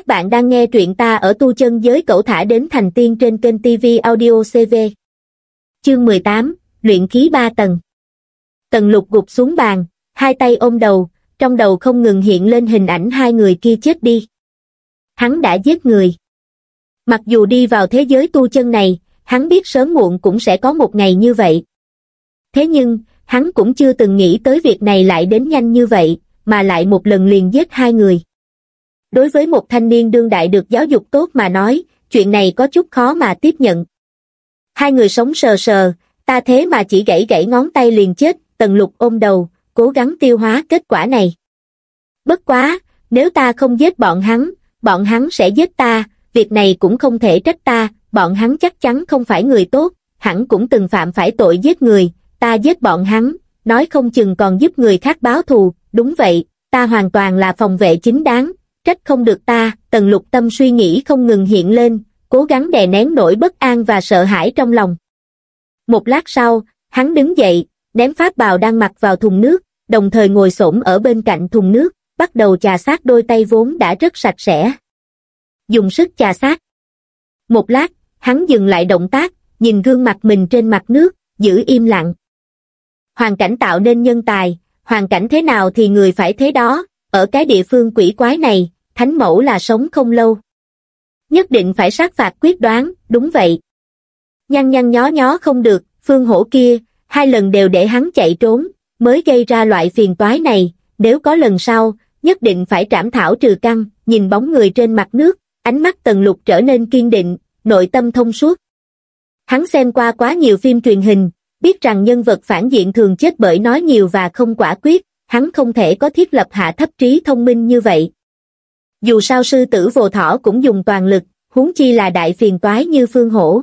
Các bạn đang nghe truyện ta ở tu chân giới cẩu thả đến thành tiên trên kênh TV Audio CV. Chương 18, Luyện khí 3 tầng. Tần lục gục xuống bàn, hai tay ôm đầu, trong đầu không ngừng hiện lên hình ảnh hai người kia chết đi. Hắn đã giết người. Mặc dù đi vào thế giới tu chân này, hắn biết sớm muộn cũng sẽ có một ngày như vậy. Thế nhưng, hắn cũng chưa từng nghĩ tới việc này lại đến nhanh như vậy, mà lại một lần liền giết hai người. Đối với một thanh niên đương đại được giáo dục tốt mà nói, chuyện này có chút khó mà tiếp nhận. Hai người sống sờ sờ, ta thế mà chỉ gãy gãy ngón tay liền chết, tần lục ôm đầu, cố gắng tiêu hóa kết quả này. Bất quá, nếu ta không giết bọn hắn, bọn hắn sẽ giết ta, việc này cũng không thể trách ta, bọn hắn chắc chắn không phải người tốt, hẳn cũng từng phạm phải tội giết người, ta giết bọn hắn, nói không chừng còn giúp người khác báo thù, đúng vậy, ta hoàn toàn là phòng vệ chính đáng, trách không được ta, tần lục tâm suy nghĩ không ngừng hiện lên, cố gắng đè nén nỗi bất an và sợ hãi trong lòng. Một lát sau, hắn đứng dậy, ném pháp bào đang mặc vào thùng nước, đồng thời ngồi xổm ở bên cạnh thùng nước, bắt đầu chà sát đôi tay vốn đã rất sạch sẽ. Dùng sức chà sát. Một lát, hắn dừng lại động tác, nhìn gương mặt mình trên mặt nước, giữ im lặng. Hoàn cảnh tạo nên nhân tài, hoàn cảnh thế nào thì người phải thế đó, ở cái địa phương quỷ quái này, thánh mẫu là sống không lâu. Nhất định phải sát phạt quyết đoán, đúng vậy. Nhăn nhăn nhó nhó không được, phương hổ kia, hai lần đều để hắn chạy trốn, mới gây ra loại phiền toái này, nếu có lần sau, nhất định phải trảm thảo trừ căn, nhìn bóng người trên mặt nước, ánh mắt tần lục trở nên kiên định, nội tâm thông suốt. Hắn xem qua quá nhiều phim truyền hình, biết rằng nhân vật phản diện thường chết bởi nói nhiều và không quả quyết, hắn không thể có thiết lập hạ thấp trí thông minh như vậy. Dù sao sư tử vồ thỏ cũng dùng toàn lực, huống chi là đại phiền toái như phương hổ.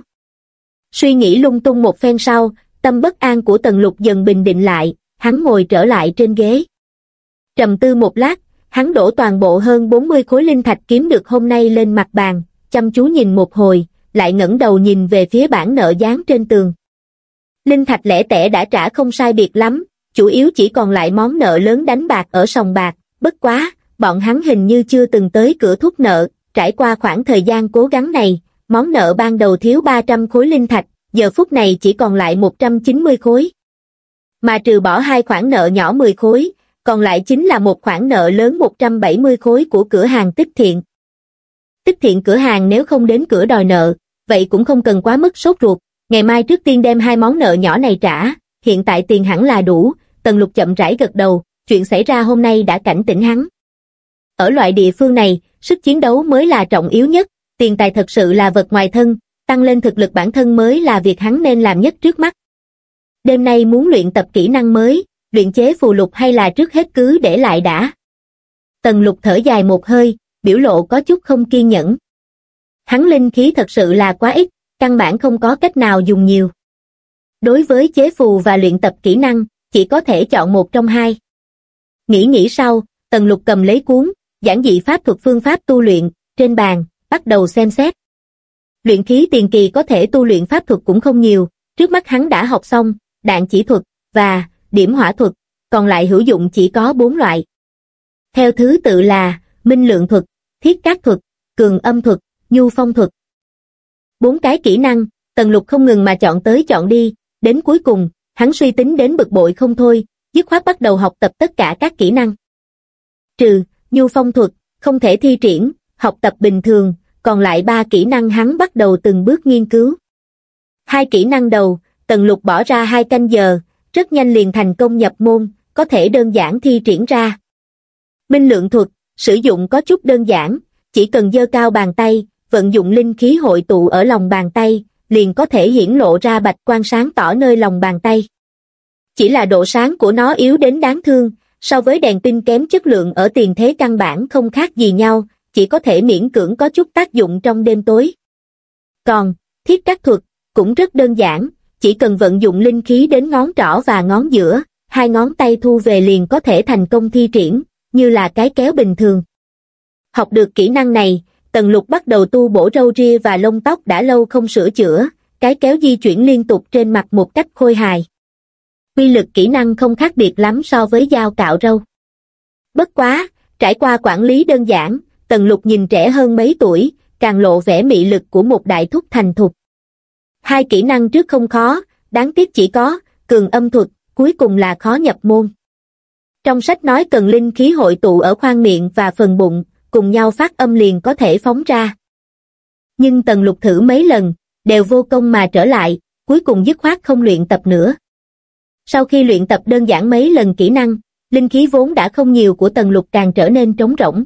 Suy nghĩ lung tung một phen sau, tâm bất an của tần lục dần bình định lại, hắn ngồi trở lại trên ghế. Trầm tư một lát, hắn đổ toàn bộ hơn 40 khối linh thạch kiếm được hôm nay lên mặt bàn, chăm chú nhìn một hồi, lại ngẩng đầu nhìn về phía bản nợ dán trên tường. Linh thạch lẻ tẻ đã trả không sai biệt lắm, chủ yếu chỉ còn lại món nợ lớn đánh bạc ở sòng bạc, bất quá, bọn hắn hình như chưa từng tới cửa thuốc nợ, trải qua khoảng thời gian cố gắng này, món nợ ban đầu thiếu 300 khối linh thạch, giờ phút này chỉ còn lại 190 khối. Mà trừ bỏ hai khoản nợ nhỏ 10 khối, còn lại chính là một khoản nợ lớn 170 khối của cửa hàng tích thiện. Tích thiện cửa hàng nếu không đến cửa đòi nợ, vậy cũng không cần quá mức sốt ruột, ngày mai trước tiên đem hai món nợ nhỏ này trả, hiện tại tiền hẳn là đủ, Tần Lục chậm rãi gật đầu, chuyện xảy ra hôm nay đã cảnh tỉnh hắn. Ở loại địa phương này, sức chiến đấu mới là trọng yếu nhất, tiền tài thật sự là vật ngoài thân, tăng lên thực lực bản thân mới là việc hắn nên làm nhất trước mắt. Đêm nay muốn luyện tập kỹ năng mới, luyện chế phù lục hay là trước hết cứ để lại đã. Tần lục thở dài một hơi, biểu lộ có chút không kiên nhẫn. Hắn linh khí thật sự là quá ít, căn bản không có cách nào dùng nhiều. Đối với chế phù và luyện tập kỹ năng, chỉ có thể chọn một trong hai. Nghĩ nghĩ sau, Tần Lục cầm lấy cuốn, giảng dị pháp thuật phương pháp tu luyện, trên bàn, bắt đầu xem xét. Luyện khí tiền kỳ có thể tu luyện pháp thuật cũng không nhiều, trước mắt hắn đã học xong, đạn chỉ thuật, và điểm hỏa thuật, còn lại hữu dụng chỉ có bốn loại. Theo thứ tự là, minh lượng thuật, thiết cát thuật, cường âm thuật, nhu phong thuật. Bốn cái kỹ năng, Tần Lục không ngừng mà chọn tới chọn đi, đến cuối cùng, hắn suy tính đến bực bội không thôi, dứt khoát bắt đầu học tập tất cả các kỹ năng. Trừ, nhu phong thuật, không thể thi triển, học tập bình thường, còn lại ba kỹ năng hắn bắt đầu từng bước nghiên cứu. Hai kỹ năng đầu, Tần Lục bỏ ra hai canh giờ, rất nhanh liền thành công nhập môn, có thể đơn giản thi triển ra. Minh lượng thuật, sử dụng có chút đơn giản, chỉ cần dơ cao bàn tay, vận dụng linh khí hội tụ ở lòng bàn tay, liền có thể hiển lộ ra bạch quan sáng tỏ nơi lòng bàn tay. Chỉ là độ sáng của nó yếu đến đáng thương, so với đèn pin kém chất lượng ở tiền thế căn bản không khác gì nhau, chỉ có thể miễn cưỡng có chút tác dụng trong đêm tối. Còn, thiết các thuật, cũng rất đơn giản, chỉ cần vận dụng linh khí đến ngón trỏ và ngón giữa, hai ngón tay thu về liền có thể thành công thi triển, như là cái kéo bình thường. Học được kỹ năng này, Tần Lục bắt đầu tu bổ râu ria và lông tóc đã lâu không sửa chữa, cái kéo di chuyển liên tục trên mặt một cách khôi hài. Quy lực kỹ năng không khác biệt lắm so với dao cạo râu. Bất quá, trải qua quản lý đơn giản, tần lục nhìn trẻ hơn mấy tuổi, càng lộ vẻ mị lực của một đại thúc thành thục. Hai kỹ năng trước không khó, đáng tiếc chỉ có, cường âm thuật, cuối cùng là khó nhập môn. Trong sách nói cần linh khí hội tụ ở khoang miệng và phần bụng, cùng nhau phát âm liền có thể phóng ra. Nhưng tần lục thử mấy lần, đều vô công mà trở lại, cuối cùng dứt khoát không luyện tập nữa. Sau khi luyện tập đơn giản mấy lần kỹ năng, linh khí vốn đã không nhiều của tần lục càng trở nên trống rỗng.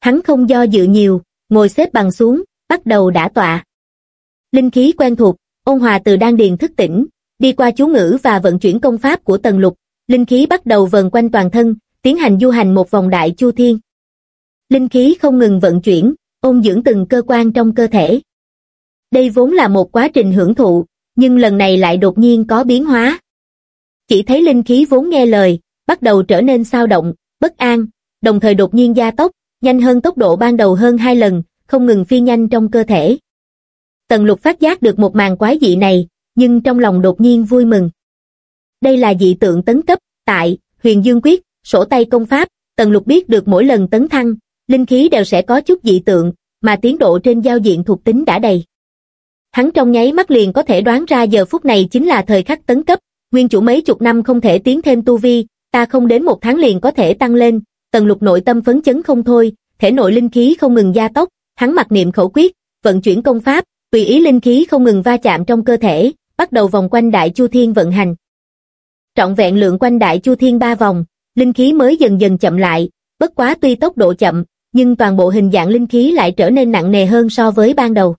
Hắn không do dự nhiều, ngồi xếp bằng xuống, bắt đầu đả tọa. Linh khí quen thuộc, ôn hòa từ đan điền thức tỉnh, đi qua chú ngữ và vận chuyển công pháp của tần lục, linh khí bắt đầu vần quanh toàn thân, tiến hành du hành một vòng đại chu thiên. Linh khí không ngừng vận chuyển, ôn dưỡng từng cơ quan trong cơ thể. Đây vốn là một quá trình hưởng thụ, nhưng lần này lại đột nhiên có biến hóa. Chỉ thấy linh khí vốn nghe lời, bắt đầu trở nên sao động, bất an, đồng thời đột nhiên gia tốc, nhanh hơn tốc độ ban đầu hơn hai lần, không ngừng phi nhanh trong cơ thể. Tần lục phát giác được một màn quái dị này, nhưng trong lòng đột nhiên vui mừng. Đây là dị tượng tấn cấp, tại, huyền dương quyết, sổ tay công pháp, tần lục biết được mỗi lần tấn thăng, linh khí đều sẽ có chút dị tượng, mà tiến độ trên giao diện thuộc tính đã đầy. Hắn trong nháy mắt liền có thể đoán ra giờ phút này chính là thời khắc tấn cấp, nguyên chủ mấy chục năm không thể tiến thêm tu vi, ta không đến một tháng liền có thể tăng lên, tần lục nội tâm phấn chấn không thôi, thể nội linh khí không ngừng gia tốc, hắn mặc niệm khẩu quyết, vận chuyển công pháp, tùy ý linh khí không ngừng va chạm trong cơ thể, bắt đầu vòng quanh đại chu thiên vận hành. Trọn vẹn lượng quanh đại chu thiên ba vòng, linh khí mới dần dần chậm lại, bất quá tuy tốc độ chậm, nhưng toàn bộ hình dạng linh khí lại trở nên nặng nề hơn so với ban đầu.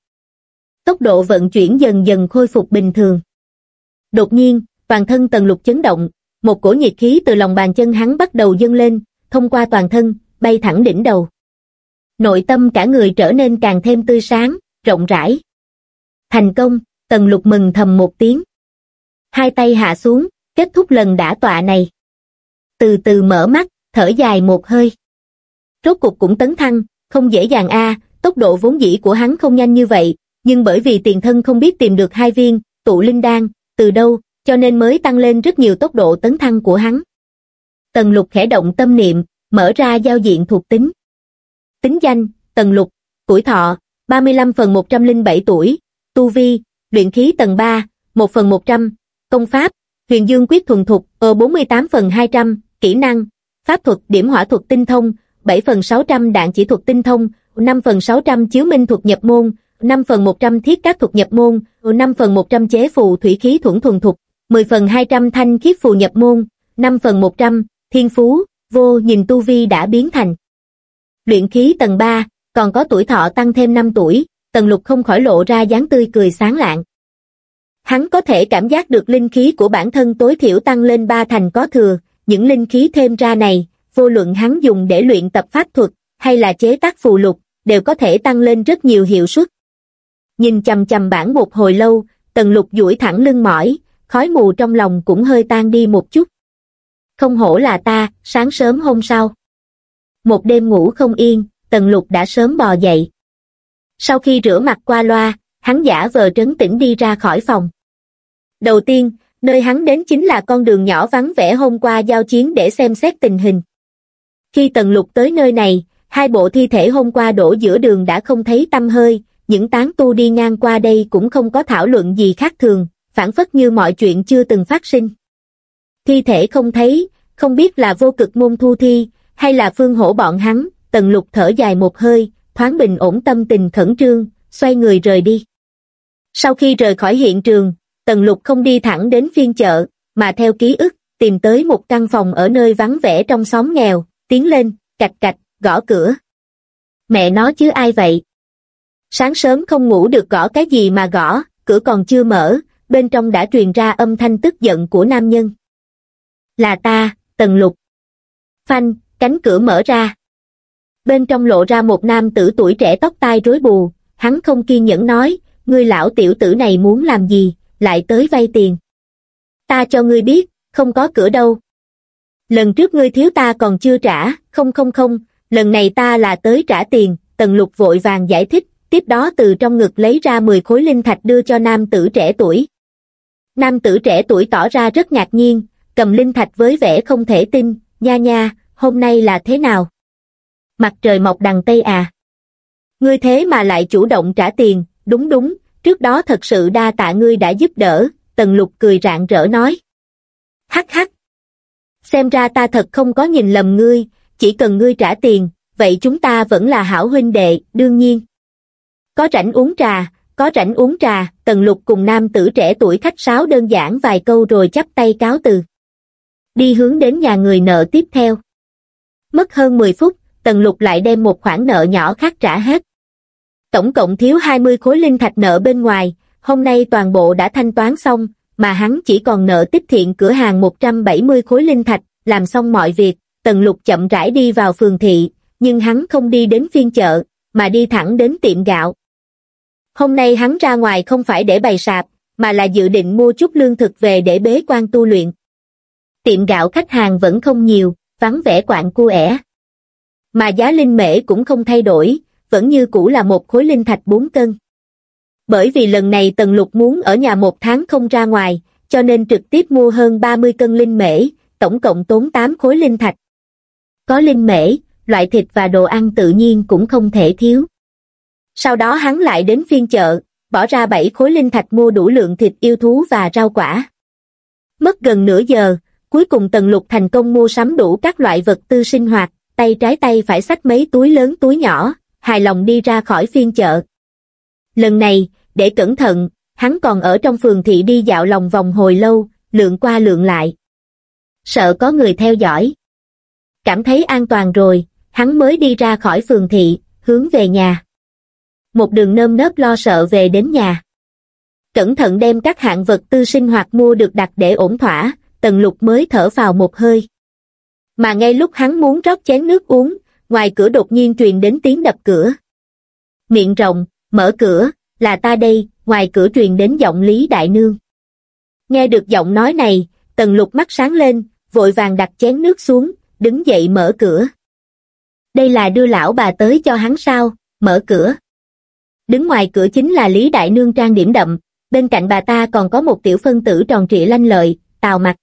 Tốc độ vận chuyển dần dần khôi phục bình thường. Đột nhiên, toàn thân tần lục chấn động, một cổ nhiệt khí từ lòng bàn chân hắn bắt đầu dâng lên, thông qua toàn thân, bay thẳng đỉnh đầu. Nội tâm cả người trở nên càng thêm tươi sáng, rộng rãi. Thành công, tần lục mừng thầm một tiếng. Hai tay hạ xuống, kết thúc lần đã tọa này. Từ từ mở mắt, thở dài một hơi. Rốt cục cũng tấn thăng, không dễ dàng a tốc độ vốn dĩ của hắn không nhanh như vậy, nhưng bởi vì tiền thân không biết tìm được hai viên, tụ linh đan, từ đâu, cho nên mới tăng lên rất nhiều tốc độ tấn thăng của hắn. Tần lục khẽ động tâm niệm, mở ra giao diện thuộc tính. Tính danh, tần lục, tuổi thọ, 35 phần 107 tuổi, tu vi, luyện khí tầng 3, 1 phần 100, công pháp, huyền dương quyết thuần thục, ở 48 phần 200, kỹ năng, pháp thuật điểm hỏa thuật tinh thông, 7 phần 600 đạn chỉ thuật tinh thông, 5 phần 600 chiếu minh thuật nhập môn, 5 phần 100 thiết các thuật nhập môn, 5 phần 100 chế phù thủy khí thuẫn thuần thục, 10 phần 200 thanh khiết phù nhập môn, 5 phần 100, thiên phú, vô nhìn tu vi đã biến thành. Luyện khí tầng 3, còn có tuổi thọ tăng thêm 5 tuổi, tần lục không khỏi lộ ra dáng tươi cười sáng lạng. Hắn có thể cảm giác được linh khí của bản thân tối thiểu tăng lên ba thành có thừa, những linh khí thêm ra này, vô luận hắn dùng để luyện tập pháp thuật, hay là chế tác phù lục, đều có thể tăng lên rất nhiều hiệu suất. Nhìn chầm chầm bản một hồi lâu, tần lục duỗi thẳng lưng mỏi, khói mù trong lòng cũng hơi tan đi một chút. Không hổ là ta, sáng sớm hôm sau. Một đêm ngủ không yên, tần lục đã sớm bò dậy. Sau khi rửa mặt qua loa, hắn giả vờ trấn tĩnh đi ra khỏi phòng. Đầu tiên, nơi hắn đến chính là con đường nhỏ vắng vẻ hôm qua giao chiến để xem xét tình hình. Khi tần lục tới nơi này, hai bộ thi thể hôm qua đổ giữa đường đã không thấy tâm hơi, những tán tu đi ngang qua đây cũng không có thảo luận gì khác thường, phản phất như mọi chuyện chưa từng phát sinh. Thi thể không thấy, không biết là vô cực môn thu thi, hay là phương hổ bọn hắn, tần lục thở dài một hơi, thoáng bình ổn tâm tình khẩn trương, xoay người rời đi. Sau khi rời khỏi hiện trường, tần lục không đi thẳng đến phiên chợ, mà theo ký ức, tìm tới một căn phòng ở nơi vắng vẻ trong xóm nghèo, tiến lên, cạch cạch, gõ cửa. Mẹ nó chứ ai vậy? Sáng sớm không ngủ được gõ cái gì mà gõ, cửa còn chưa mở, bên trong đã truyền ra âm thanh tức giận của nam nhân. Là ta, Tần Lục. Phanh, cánh cửa mở ra. Bên trong lộ ra một nam tử tuổi trẻ tóc tai rối bù, hắn không kiên nhẫn nói, ngươi lão tiểu tử này muốn làm gì, lại tới vay tiền. Ta cho ngươi biết, không có cửa đâu. Lần trước ngươi thiếu ta còn chưa trả, không không không, lần này ta là tới trả tiền, tần lục vội vàng giải thích, tiếp đó từ trong ngực lấy ra 10 khối linh thạch đưa cho nam tử trẻ tuổi. Nam tử trẻ tuổi tỏ ra rất ngạc nhiên, cầm linh thạch với vẻ không thể tin, nha nha, hôm nay là thế nào? Mặt trời mọc đằng Tây à. Ngươi thế mà lại chủ động trả tiền, đúng đúng, trước đó thật sự đa tạ ngươi đã giúp đỡ, tần lục cười rạng rỡ nói. Hắc hắc. Xem ra ta thật không có nhìn lầm ngươi, chỉ cần ngươi trả tiền, vậy chúng ta vẫn là hảo huynh đệ, đương nhiên. Có rảnh uống trà, có rảnh uống trà, tần lục cùng nam tử trẻ tuổi khách sáo đơn giản vài câu rồi chắp tay cáo từ. Đi hướng đến nhà người nợ tiếp theo. Mất hơn 10 phút, tần lục lại đem một khoản nợ nhỏ khác trả hết. Tổng cộng thiếu 20 khối linh thạch nợ bên ngoài, hôm nay toàn bộ đã thanh toán xong, mà hắn chỉ còn nợ tích thiện cửa hàng 170 khối linh thạch, làm xong mọi việc, tần lục chậm rãi đi vào phường thị, nhưng hắn không đi đến phiên chợ, mà đi thẳng đến tiệm gạo. Hôm nay hắn ra ngoài không phải để bày sạp, mà là dự định mua chút lương thực về để bế quan tu luyện. Tiệm gạo khách hàng vẫn không nhiều, vắng vẻ quạng cua ẻ. Mà giá linh mễ cũng không thay đổi, vẫn như cũ là một khối linh thạch 4 cân. Bởi vì lần này Tần Lục muốn ở nhà một tháng không ra ngoài, cho nên trực tiếp mua hơn 30 cân linh mễ, tổng cộng tốn 8 khối linh thạch. Có linh mễ, loại thịt và đồ ăn tự nhiên cũng không thể thiếu. Sau đó hắn lại đến phiên chợ, bỏ ra 7 khối linh thạch mua đủ lượng thịt yêu thú và rau quả. Mất gần nửa giờ, cuối cùng Tần Lục thành công mua sắm đủ các loại vật tư sinh hoạt, tay trái tay phải xách mấy túi lớn túi nhỏ, hài lòng đi ra khỏi phiên chợ. Lần này, để cẩn thận, hắn còn ở trong phường thị đi dạo lòng vòng hồi lâu, lượn qua lượn lại. Sợ có người theo dõi. Cảm thấy an toàn rồi, hắn mới đi ra khỏi phường thị, hướng về nhà. Một đường nơm nớp lo sợ về đến nhà. Cẩn thận đem các hạng vật tư sinh hoạt mua được đặt để ổn thỏa, tần lục mới thở vào một hơi. Mà ngay lúc hắn muốn rót chén nước uống, ngoài cửa đột nhiên truyền đến tiếng đập cửa. Miệng rộng, mở cửa, là ta đây, ngoài cửa truyền đến giọng Lý Đại Nương. Nghe được giọng nói này, tần lục mắt sáng lên, vội vàng đặt chén nước xuống, đứng dậy mở cửa. Đây là đưa lão bà tới cho hắn sao, mở cửa. Đứng ngoài cửa chính là Lý Đại Nương trang điểm đậm, bên cạnh bà ta còn có một tiểu phân tử tròn trịa lanh lợi, tào mặt.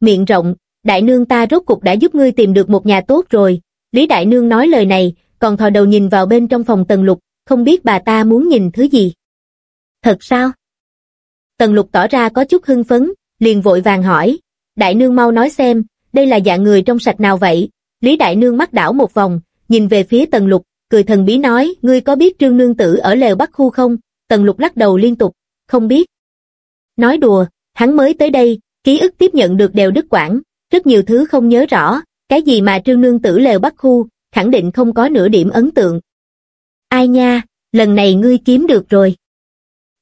Miệng rộng, Đại Nương ta rốt cục đã giúp ngươi tìm được một nhà tốt rồi, Lý Đại Nương nói lời này, còn thò đầu nhìn vào bên trong phòng Tần Lục, không biết bà ta muốn nhìn thứ gì. Thật sao? Tần Lục tỏ ra có chút hưng phấn, liền vội vàng hỏi, Đại Nương mau nói xem, đây là dạng người trong sạch nào vậy? Lý Đại Nương mắt đảo một vòng, nhìn về phía Tần Lục, cười thần bí nói, ngươi có biết Trương Nương Tử ở lều Bắc Khu không? Tần Lục lắc đầu liên tục, không biết. Nói đùa, hắn mới tới đây, ký ức tiếp nhận được đều đứt quãng, rất nhiều thứ không nhớ rõ, cái gì mà Trương Nương Tử lều Bắc Khu, khẳng định không có nửa điểm ấn tượng. Ai nha, lần này ngươi kiếm được rồi.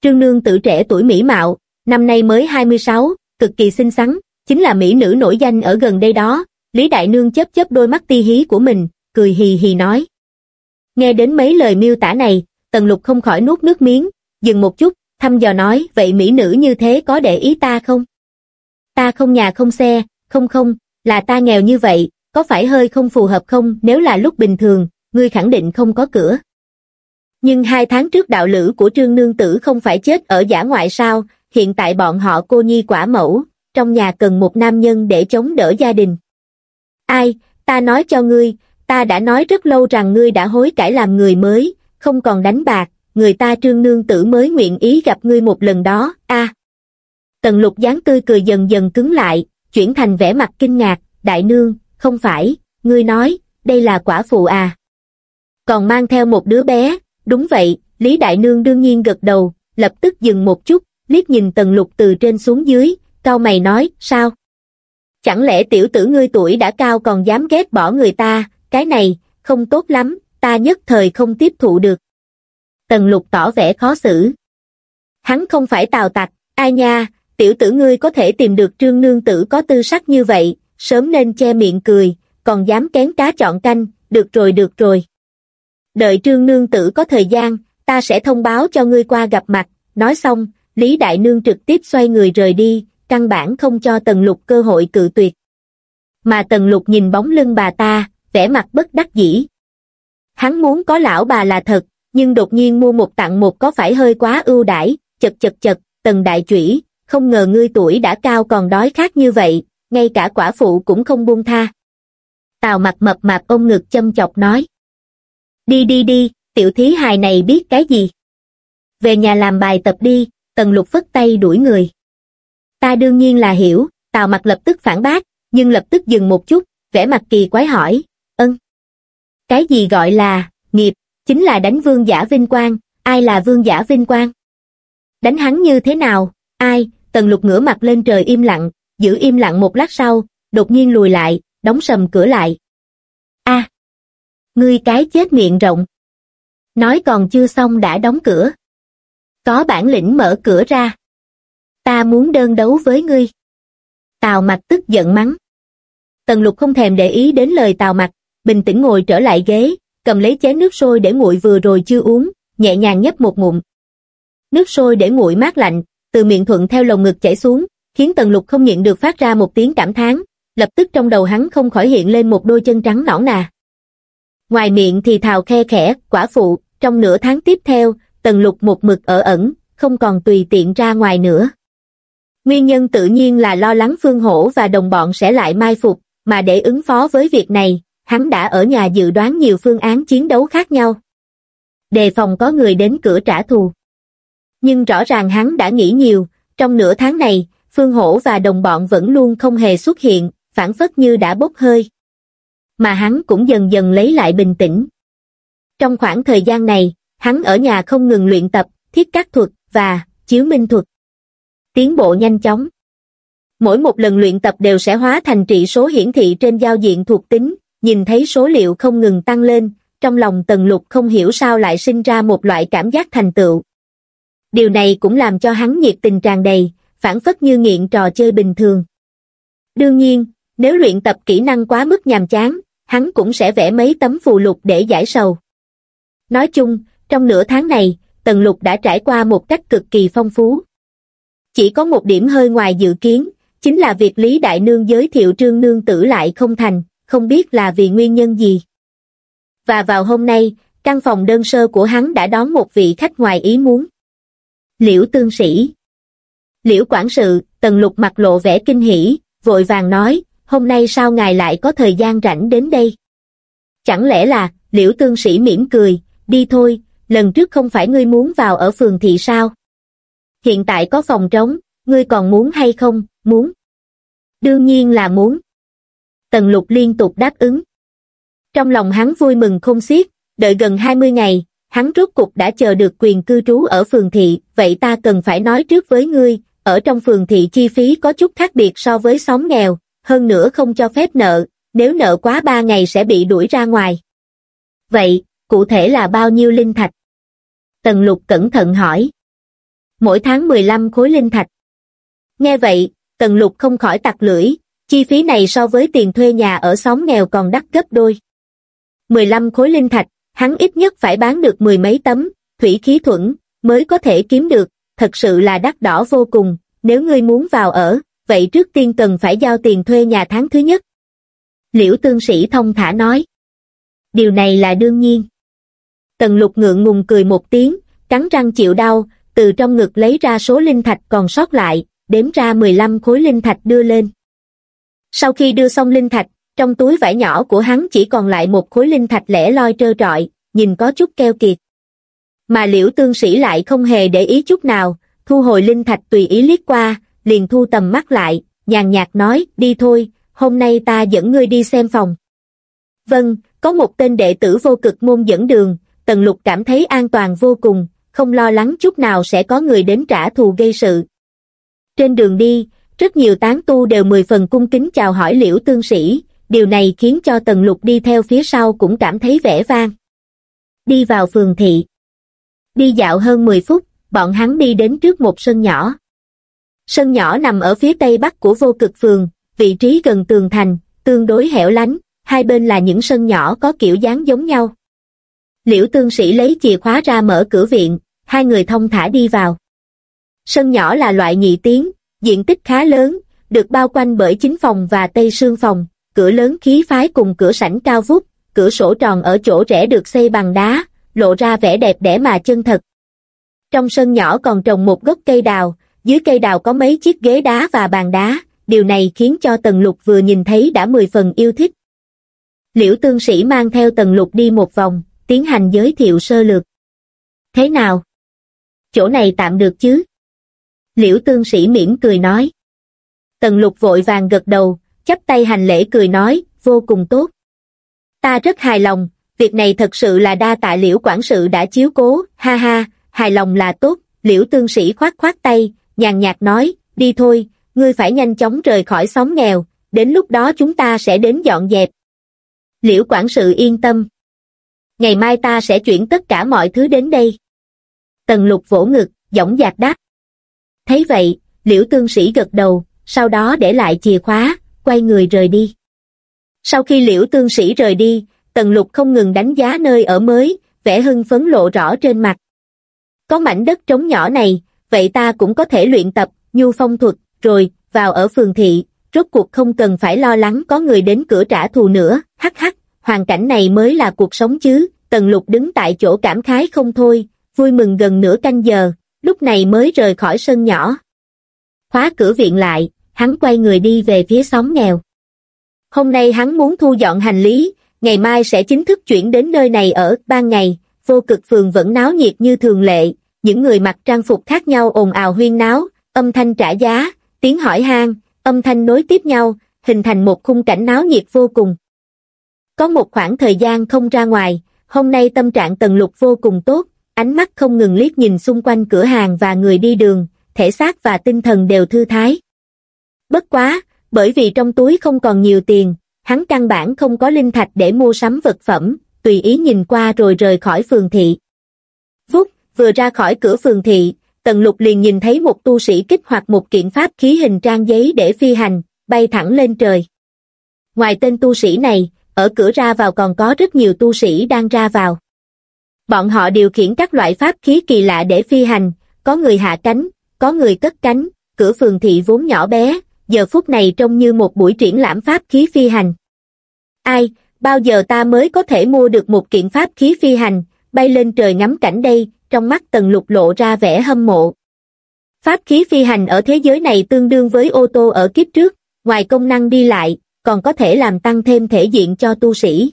Trương Nương Tử trẻ tuổi mỹ mạo, năm nay mới 26, cực kỳ xinh xắn, chính là mỹ nữ nổi danh ở gần đây đó. Lý Đại Nương chớp chớp đôi mắt ti hí của mình, cười hì hì nói. Nghe đến mấy lời miêu tả này, Tần Lục không khỏi nuốt nước miếng, dừng một chút, thăm dò nói, vậy mỹ nữ như thế có để ý ta không? Ta không nhà không xe, không không, là ta nghèo như vậy, có phải hơi không phù hợp không? Nếu là lúc bình thường, ngươi khẳng định không có cửa. Nhưng hai tháng trước đạo lữ của Trương Nương Tử không phải chết ở giả ngoại sao, hiện tại bọn họ cô nhi quả mẫu, trong nhà cần một nam nhân để chống đỡ gia đình. Ai, ta nói cho ngươi, ta đã nói rất lâu rằng ngươi đã hối cải làm người mới, không còn đánh bạc, người ta trương nương tử mới nguyện ý gặp ngươi một lần đó, a. Tần lục dáng tươi cười dần dần cứng lại, chuyển thành vẻ mặt kinh ngạc, đại nương, không phải, ngươi nói, đây là quả phụ à. Còn mang theo một đứa bé, đúng vậy, Lý Đại Nương đương nhiên gật đầu, lập tức dừng một chút, liếc nhìn tần lục từ trên xuống dưới, cao mày nói, sao? Chẳng lẽ tiểu tử ngươi tuổi đã cao còn dám ghét bỏ người ta, cái này, không tốt lắm, ta nhất thời không tiếp thụ được. Tần lục tỏ vẻ khó xử. Hắn không phải tào tặc, ai nha, tiểu tử ngươi có thể tìm được trương nương tử có tư sắc như vậy, sớm nên che miệng cười, còn dám kén cá chọn canh, được rồi được rồi. Đợi trương nương tử có thời gian, ta sẽ thông báo cho ngươi qua gặp mặt, nói xong, Lý Đại Nương trực tiếp xoay người rời đi, căn bản không cho Tần Lục cơ hội cự tuyệt. Mà Tần Lục nhìn bóng lưng bà ta, vẻ mặt bất đắc dĩ. Hắn muốn có lão bà là thật, nhưng đột nhiên mua một tặng một có phải hơi quá ưu đãi, chật chật chật, Tần Đại Chủy, không ngờ ngươi tuổi đã cao còn đói khát như vậy, ngay cả quả phụ cũng không buông tha. Tào mặt mập mạp ôm ngực châm chọc nói. Đi đi đi, tiểu thí hài này biết cái gì? Về nhà làm bài tập đi, tần lục phất tay đuổi người. Ta đương nhiên là hiểu, tào mặt lập tức phản bác, nhưng lập tức dừng một chút, vẻ mặt kỳ quái hỏi. Cái gì gọi là, nghiệp, chính là đánh vương giả vinh quang, ai là vương giả vinh quang? Đánh hắn như thế nào, ai, tần lục ngửa mặt lên trời im lặng, giữ im lặng một lát sau, đột nhiên lùi lại, đóng sầm cửa lại. a ngươi cái chết miệng rộng. Nói còn chưa xong đã đóng cửa. Có bản lĩnh mở cửa ra. Ta muốn đơn đấu với ngươi. Tào mặt tức giận mắng. Tần lục không thèm để ý đến lời tào mặt, bình tĩnh ngồi trở lại ghế, cầm lấy chén nước sôi để nguội vừa rồi chưa uống, nhẹ nhàng nhấp một ngụm. Nước sôi để nguội mát lạnh, từ miệng thuận theo lồng ngực chảy xuống, khiến tần lục không nhịn được phát ra một tiếng cảm thán, lập tức trong đầu hắn không khỏi hiện lên một đôi chân trắng nõn nà. Ngoài miệng thì thào khe khẽ, quả phụ, trong nửa tháng tiếp theo, tần lục một mực ở ẩn, không còn tùy tiện ra ngoài nữa. Nguyên nhân tự nhiên là lo lắng Phương Hổ và đồng bọn sẽ lại mai phục, mà để ứng phó với việc này, hắn đã ở nhà dự đoán nhiều phương án chiến đấu khác nhau. Đề phòng có người đến cửa trả thù. Nhưng rõ ràng hắn đã nghĩ nhiều, trong nửa tháng này, Phương Hổ và đồng bọn vẫn luôn không hề xuất hiện, phản phất như đã bốc hơi. Mà hắn cũng dần dần lấy lại bình tĩnh. Trong khoảng thời gian này, hắn ở nhà không ngừng luyện tập, thiết các thuật và chiếu minh thuật. Tiến bộ nhanh chóng. Mỗi một lần luyện tập đều sẽ hóa thành trị số hiển thị trên giao diện thuộc tính, nhìn thấy số liệu không ngừng tăng lên, trong lòng tần lục không hiểu sao lại sinh ra một loại cảm giác thành tựu. Điều này cũng làm cho hắn nhiệt tình tràn đầy, phản phất như nghiện trò chơi bình thường. Đương nhiên, nếu luyện tập kỹ năng quá mức nhàm chán, hắn cũng sẽ vẽ mấy tấm phù lục để giải sầu. Nói chung, trong nửa tháng này, Tần Lục đã trải qua một cách cực kỳ phong phú. Chỉ có một điểm hơi ngoài dự kiến, chính là việc Lý Đại Nương giới thiệu Trương Nương tử lại không thành, không biết là vì nguyên nhân gì. Và vào hôm nay, căn phòng đơn sơ của hắn đã đón một vị khách ngoài ý muốn. Liễu Tương Sĩ Liễu Quản sự, Tần Lục mặt lộ vẻ kinh hỉ, vội vàng nói, hôm nay sao ngài lại có thời gian rảnh đến đây? Chẳng lẽ là, Liễu Tương Sĩ mỉm cười, đi thôi, lần trước không phải ngươi muốn vào ở phường thị sao? Hiện tại có phòng trống, ngươi còn muốn hay không, muốn? Đương nhiên là muốn. Tần lục liên tục đáp ứng. Trong lòng hắn vui mừng không xiết, đợi gần 20 ngày, hắn rốt cục đã chờ được quyền cư trú ở phường thị, vậy ta cần phải nói trước với ngươi, ở trong phường thị chi phí có chút khác biệt so với xóm nghèo, hơn nữa không cho phép nợ, nếu nợ quá 3 ngày sẽ bị đuổi ra ngoài. Vậy, cụ thể là bao nhiêu linh thạch? Tần lục cẩn thận hỏi. Mỗi tháng 15 khối linh thạch. Nghe vậy, tần lục không khỏi tặc lưỡi, chi phí này so với tiền thuê nhà ở xóm nghèo còn đắt gấp đôi. 15 khối linh thạch, hắn ít nhất phải bán được mười mấy tấm, thủy khí thuẫn, mới có thể kiếm được, thật sự là đắt đỏ vô cùng, nếu ngươi muốn vào ở, vậy trước tiên cần phải giao tiền thuê nhà tháng thứ nhất. Liễu tương sĩ thông thả nói. Điều này là đương nhiên. Tần lục ngượng ngùng cười một tiếng, cắn răng chịu đau, từ trong ngực lấy ra số linh thạch còn sót lại, đếm ra 15 khối linh thạch đưa lên. Sau khi đưa xong linh thạch, trong túi vải nhỏ của hắn chỉ còn lại một khối linh thạch lẻ loi trơ trọi, nhìn có chút keo kiệt. Mà liễu tương sĩ lại không hề để ý chút nào, thu hồi linh thạch tùy ý liếc qua, liền thu tầm mắt lại, nhàn nhạt nói, đi thôi, hôm nay ta dẫn ngươi đi xem phòng. Vâng, có một tên đệ tử vô cực môn dẫn đường, Tần Lục cảm thấy an toàn vô cùng, không lo lắng chút nào sẽ có người đến trả thù gây sự. Trên đường đi, rất nhiều tán tu đều mười phần cung kính chào hỏi liễu tương sĩ, điều này khiến cho Tần Lục đi theo phía sau cũng cảm thấy vẻ vang. Đi vào phường thị. Đi dạo hơn 10 phút, bọn hắn đi đến trước một sân nhỏ. Sân nhỏ nằm ở phía tây bắc của vô cực phường, vị trí gần tường thành, tương đối hẻo lánh, hai bên là những sân nhỏ có kiểu dáng giống nhau. Liễu tương sĩ lấy chìa khóa ra mở cửa viện, hai người thông thả đi vào. Sân nhỏ là loại nhị tiến, diện tích khá lớn, được bao quanh bởi chính phòng và tây sương phòng, cửa lớn khí phái cùng cửa sảnh cao vút, cửa sổ tròn ở chỗ rẽ được xây bằng đá, lộ ra vẻ đẹp đẽ mà chân thật. Trong sân nhỏ còn trồng một gốc cây đào, dưới cây đào có mấy chiếc ghế đá và bàn đá, điều này khiến cho Tần Lục vừa nhìn thấy đã mười phần yêu thích. Liễu tương sĩ mang theo tần lục đi một vòng, tiến hành giới thiệu sơ lược. Thế nào? Chỗ này tạm được chứ? Liễu tương sĩ mỉm cười nói. Tần lục vội vàng gật đầu, chắp tay hành lễ cười nói, vô cùng tốt. Ta rất hài lòng, việc này thật sự là đa tạ liễu quản sự đã chiếu cố, ha ha, hài lòng là tốt, liễu tương sĩ khoát khoát tay, nhàn nhạt nói, đi thôi, ngươi phải nhanh chóng rời khỏi xóm nghèo, đến lúc đó chúng ta sẽ đến dọn dẹp. Liễu quản sự yên tâm. Ngày mai ta sẽ chuyển tất cả mọi thứ đến đây. Tần lục vỗ ngực, dõng dạc đáp. Thấy vậy, liễu tương sĩ gật đầu, sau đó để lại chìa khóa, quay người rời đi. Sau khi liễu tương sĩ rời đi, tần lục không ngừng đánh giá nơi ở mới, vẻ hưng phấn lộ rõ trên mặt. Có mảnh đất trống nhỏ này, vậy ta cũng có thể luyện tập, nhu phong thuật, rồi, vào ở phường thị, rốt cuộc không cần phải lo lắng có người đến cửa trả thù nữa, hắc hắc, hoàn cảnh này mới là cuộc sống chứ, tần lục đứng tại chỗ cảm khái không thôi, vui mừng gần nửa canh giờ, lúc này mới rời khỏi sân nhỏ. Khóa cửa viện lại, hắn quay người đi về phía xóm nghèo. Hôm nay hắn muốn thu dọn hành lý, ngày mai sẽ chính thức chuyển đến nơi này ở ban ngày, vô cực phường vẫn náo nhiệt như thường lệ, những người mặc trang phục khác nhau ồn ào huyên náo, âm thanh trả giá, tiếng hỏi han, âm thanh nối tiếp nhau, hình thành một khung cảnh náo nhiệt vô cùng. Có một khoảng thời gian không ra ngoài, hôm nay tâm trạng tần lục vô cùng tốt, ánh mắt không ngừng liếc nhìn xung quanh cửa hàng và người đi đường, thể xác và tinh thần đều thư thái. Bất quá, bởi vì trong túi không còn nhiều tiền, hắn căn bản không có linh thạch để mua sắm vật phẩm, tùy ý nhìn qua rồi rời khỏi phường thị. Phúc, vừa ra khỏi cửa phường thị, Tần Lục liền nhìn thấy một tu sĩ kích hoạt một kiện pháp khí hình trang giấy để phi hành, bay thẳng lên trời. Ngoài tên tu sĩ này, ở cửa ra vào còn có rất nhiều tu sĩ đang ra vào. Bọn họ điều khiển các loại pháp khí kỳ lạ để phi hành, có người hạ cánh, có người cất cánh, cửa phường thị vốn nhỏ bé, giờ phút này trông như một buổi triển lãm pháp khí phi hành. Ai, bao giờ ta mới có thể mua được một kiện pháp khí phi hành, bay lên trời ngắm cảnh đây, trong mắt tần lục lộ ra vẻ hâm mộ. Pháp khí phi hành ở thế giới này tương đương với ô tô ở kiếp trước, ngoài công năng đi lại, còn có thể làm tăng thêm thể diện cho tu sĩ.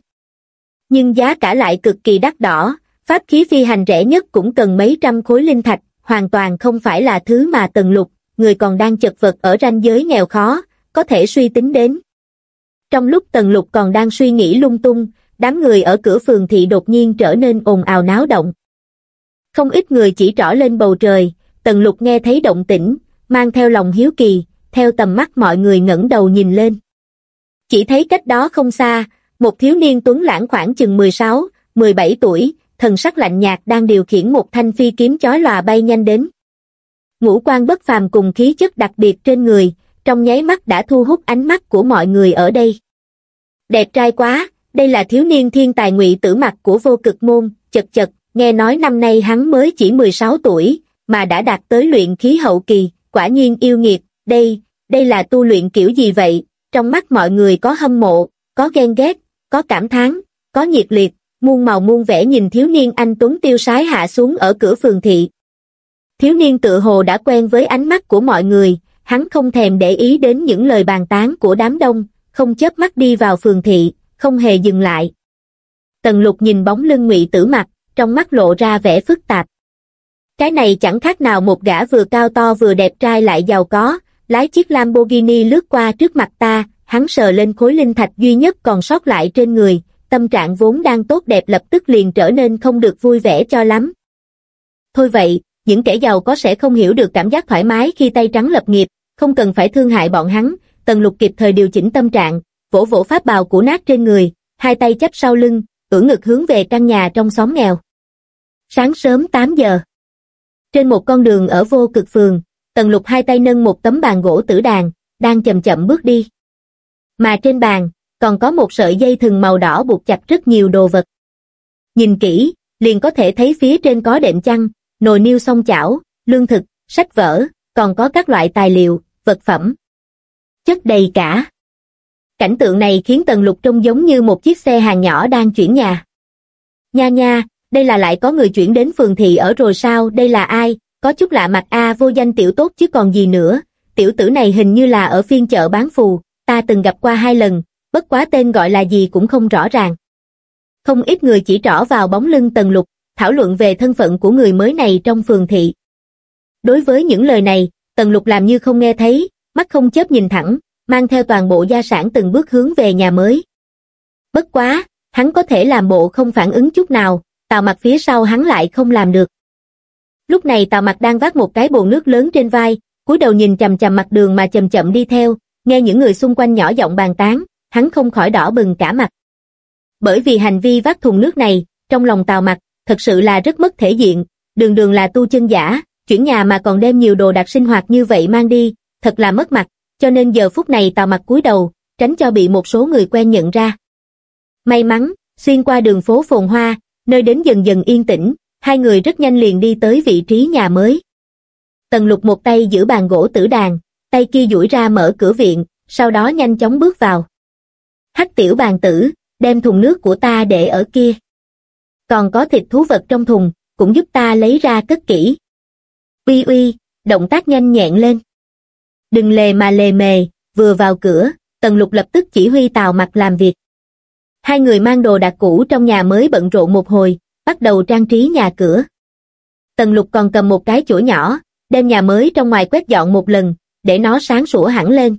Nhưng giá cả lại cực kỳ đắt đỏ, pháp khí phi hành rẻ nhất cũng cần mấy trăm khối linh thạch, hoàn toàn không phải là thứ mà tần lục, người còn đang chật vật ở ranh giới nghèo khó, có thể suy tính đến. Trong lúc tần lục còn đang suy nghĩ lung tung, đám người ở cửa phường thị đột nhiên trở nên ồn ào náo động. Không ít người chỉ trỏ lên bầu trời, tần lục nghe thấy động tĩnh, mang theo lòng hiếu kỳ, theo tầm mắt mọi người ngẩng đầu nhìn lên. Chỉ thấy cách đó không xa, một thiếu niên tuấn lãng khoảng chừng 16, 17 tuổi, thần sắc lạnh nhạt đang điều khiển một thanh phi kiếm chói lòa bay nhanh đến. Ngũ quan bất phàm cùng khí chất đặc biệt trên người, trong nháy mắt đã thu hút ánh mắt của mọi người ở đây. Đẹp trai quá, đây là thiếu niên thiên tài ngụy tử mặt của vô cực môn, chật chật, nghe nói năm nay hắn mới chỉ 16 tuổi, mà đã đạt tới luyện khí hậu kỳ, quả nhiên yêu nghiệt, đây, đây là tu luyện kiểu gì vậy, trong mắt mọi người có hâm mộ, có ghen ghét, có cảm thán, có nhiệt liệt, muôn màu muôn vẻ nhìn thiếu niên anh Tuấn tiêu sái hạ xuống ở cửa phường thị. Thiếu niên tự hồ đã quen với ánh mắt của mọi người, hắn không thèm để ý đến những lời bàn tán của đám đông, không chớp mắt đi vào phường thị, không hề dừng lại. Tần lục nhìn bóng lưng ngụy tử mặt, trong mắt lộ ra vẻ phức tạp. Cái này chẳng khác nào một gã vừa cao to vừa đẹp trai lại giàu có, lái chiếc Lamborghini lướt qua trước mặt ta, hắn sờ lên khối linh thạch duy nhất còn sót lại trên người, tâm trạng vốn đang tốt đẹp lập tức liền trở nên không được vui vẻ cho lắm. Thôi vậy, những kẻ giàu có sẽ không hiểu được cảm giác thoải mái khi tay trắng lập nghiệp, không cần phải thương hại bọn hắn, tần lục kịp thời điều chỉnh tâm trạng, vỗ vỗ pháp bào của nát trên người, hai tay chắp sau lưng, ưỡn ngực hướng về căn nhà trong xóm nghèo. Sáng sớm 8 giờ. Trên một con đường ở vô cực phường, tần lục hai tay nâng một tấm bàn gỗ tử đàn, đang chậm chậm bước đi. Mà trên bàn, còn có một sợi dây thừng màu đỏ buộc chặt rất nhiều đồ vật. Nhìn kỹ, liền có thể thấy phía trên có đệm chăn, nồi niêu song chảo, lương thực, sách vở, còn có các loại tài liệu, vật phẩm. Chất đầy cả. Cảnh tượng này khiến Tần Lục trông giống như một chiếc xe hàng nhỏ đang chuyển nhà. Nha nha, đây là lại có người chuyển đến phường thị ở rồi sao, đây là ai, có chút lạ mặt a vô danh tiểu tốt chứ còn gì nữa, tiểu tử này hình như là ở phiên chợ bán phù, ta từng gặp qua hai lần, bất quá tên gọi là gì cũng không rõ ràng. Không ít người chỉ trỏ vào bóng lưng Tần Lục, thảo luận về thân phận của người mới này trong phường thị. Đối với những lời này, Tần Lục làm như không nghe thấy, mắt không chớp nhìn thẳng, mang theo toàn bộ gia sản từng bước hướng về nhà mới. Bất quá, hắn có thể làm bộ không phản ứng chút nào, tào mặt phía sau hắn lại không làm được. Lúc này tào mặt đang vác một cái bồn nước lớn trên vai, cúi đầu nhìn chầm chầm mặt đường mà chậm chậm đi theo, nghe những người xung quanh nhỏ giọng bàn tán, hắn không khỏi đỏ bừng cả mặt. Bởi vì hành vi vác thùng nước này, trong lòng tào mặt, thật sự là rất mất thể diện, đường đường là tu chân giả, chuyển nhà mà còn đem nhiều đồ đặc sinh hoạt như vậy mang đi, thật là mất mặt, cho nên giờ phút này tào mặt cúi đầu, tránh cho bị một số người quen nhận ra. May mắn, xuyên qua đường phố phồn hoa, nơi đến dần dần yên tĩnh, hai người rất nhanh liền đi tới vị trí nhà mới. Tần lục một tay giữ bàn gỗ tử đàn, tay kia duỗi ra mở cửa viện, sau đó nhanh chóng bước vào. Hắc tiểu bàn tử, đem thùng nước của ta để ở kia. Còn có thịt thú vật trong thùng, cũng giúp ta lấy ra cất kỹ. Uy uy, động tác nhanh nhẹn lên. Đừng lề mà lề mề, vừa vào cửa, Tần Lục lập tức chỉ huy Tào Mặc làm việc. Hai người mang đồ đạc cũ trong nhà mới bận rộn một hồi, bắt đầu trang trí nhà cửa. Tần Lục còn cầm một cái chổi nhỏ, đem nhà mới trong ngoài quét dọn một lần, để nó sáng sủa hẳn lên.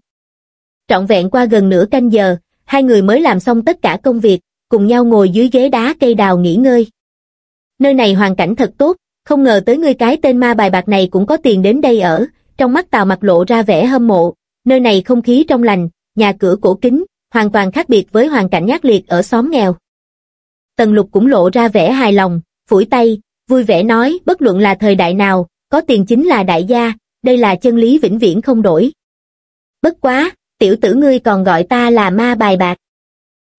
Trọn vẹn qua gần nửa canh giờ, hai người mới làm xong tất cả công việc, cùng nhau ngồi dưới ghế đá cây đào nghỉ ngơi. Nơi này hoàn cảnh thật tốt, không ngờ tới ngươi cái tên ma bài bạc này cũng có tiền đến đây ở, trong mắt Tào mặt lộ ra vẻ hâm mộ, nơi này không khí trong lành, nhà cửa cổ kính, hoàn toàn khác biệt với hoàn cảnh nhát liệt ở xóm nghèo. Tần lục cũng lộ ra vẻ hài lòng, phủi tay, vui vẻ nói bất luận là thời đại nào, có tiền chính là đại gia, đây là chân lý vĩnh viễn không đổi. Bất quá, tiểu tử ngươi còn gọi ta là ma bài bạc.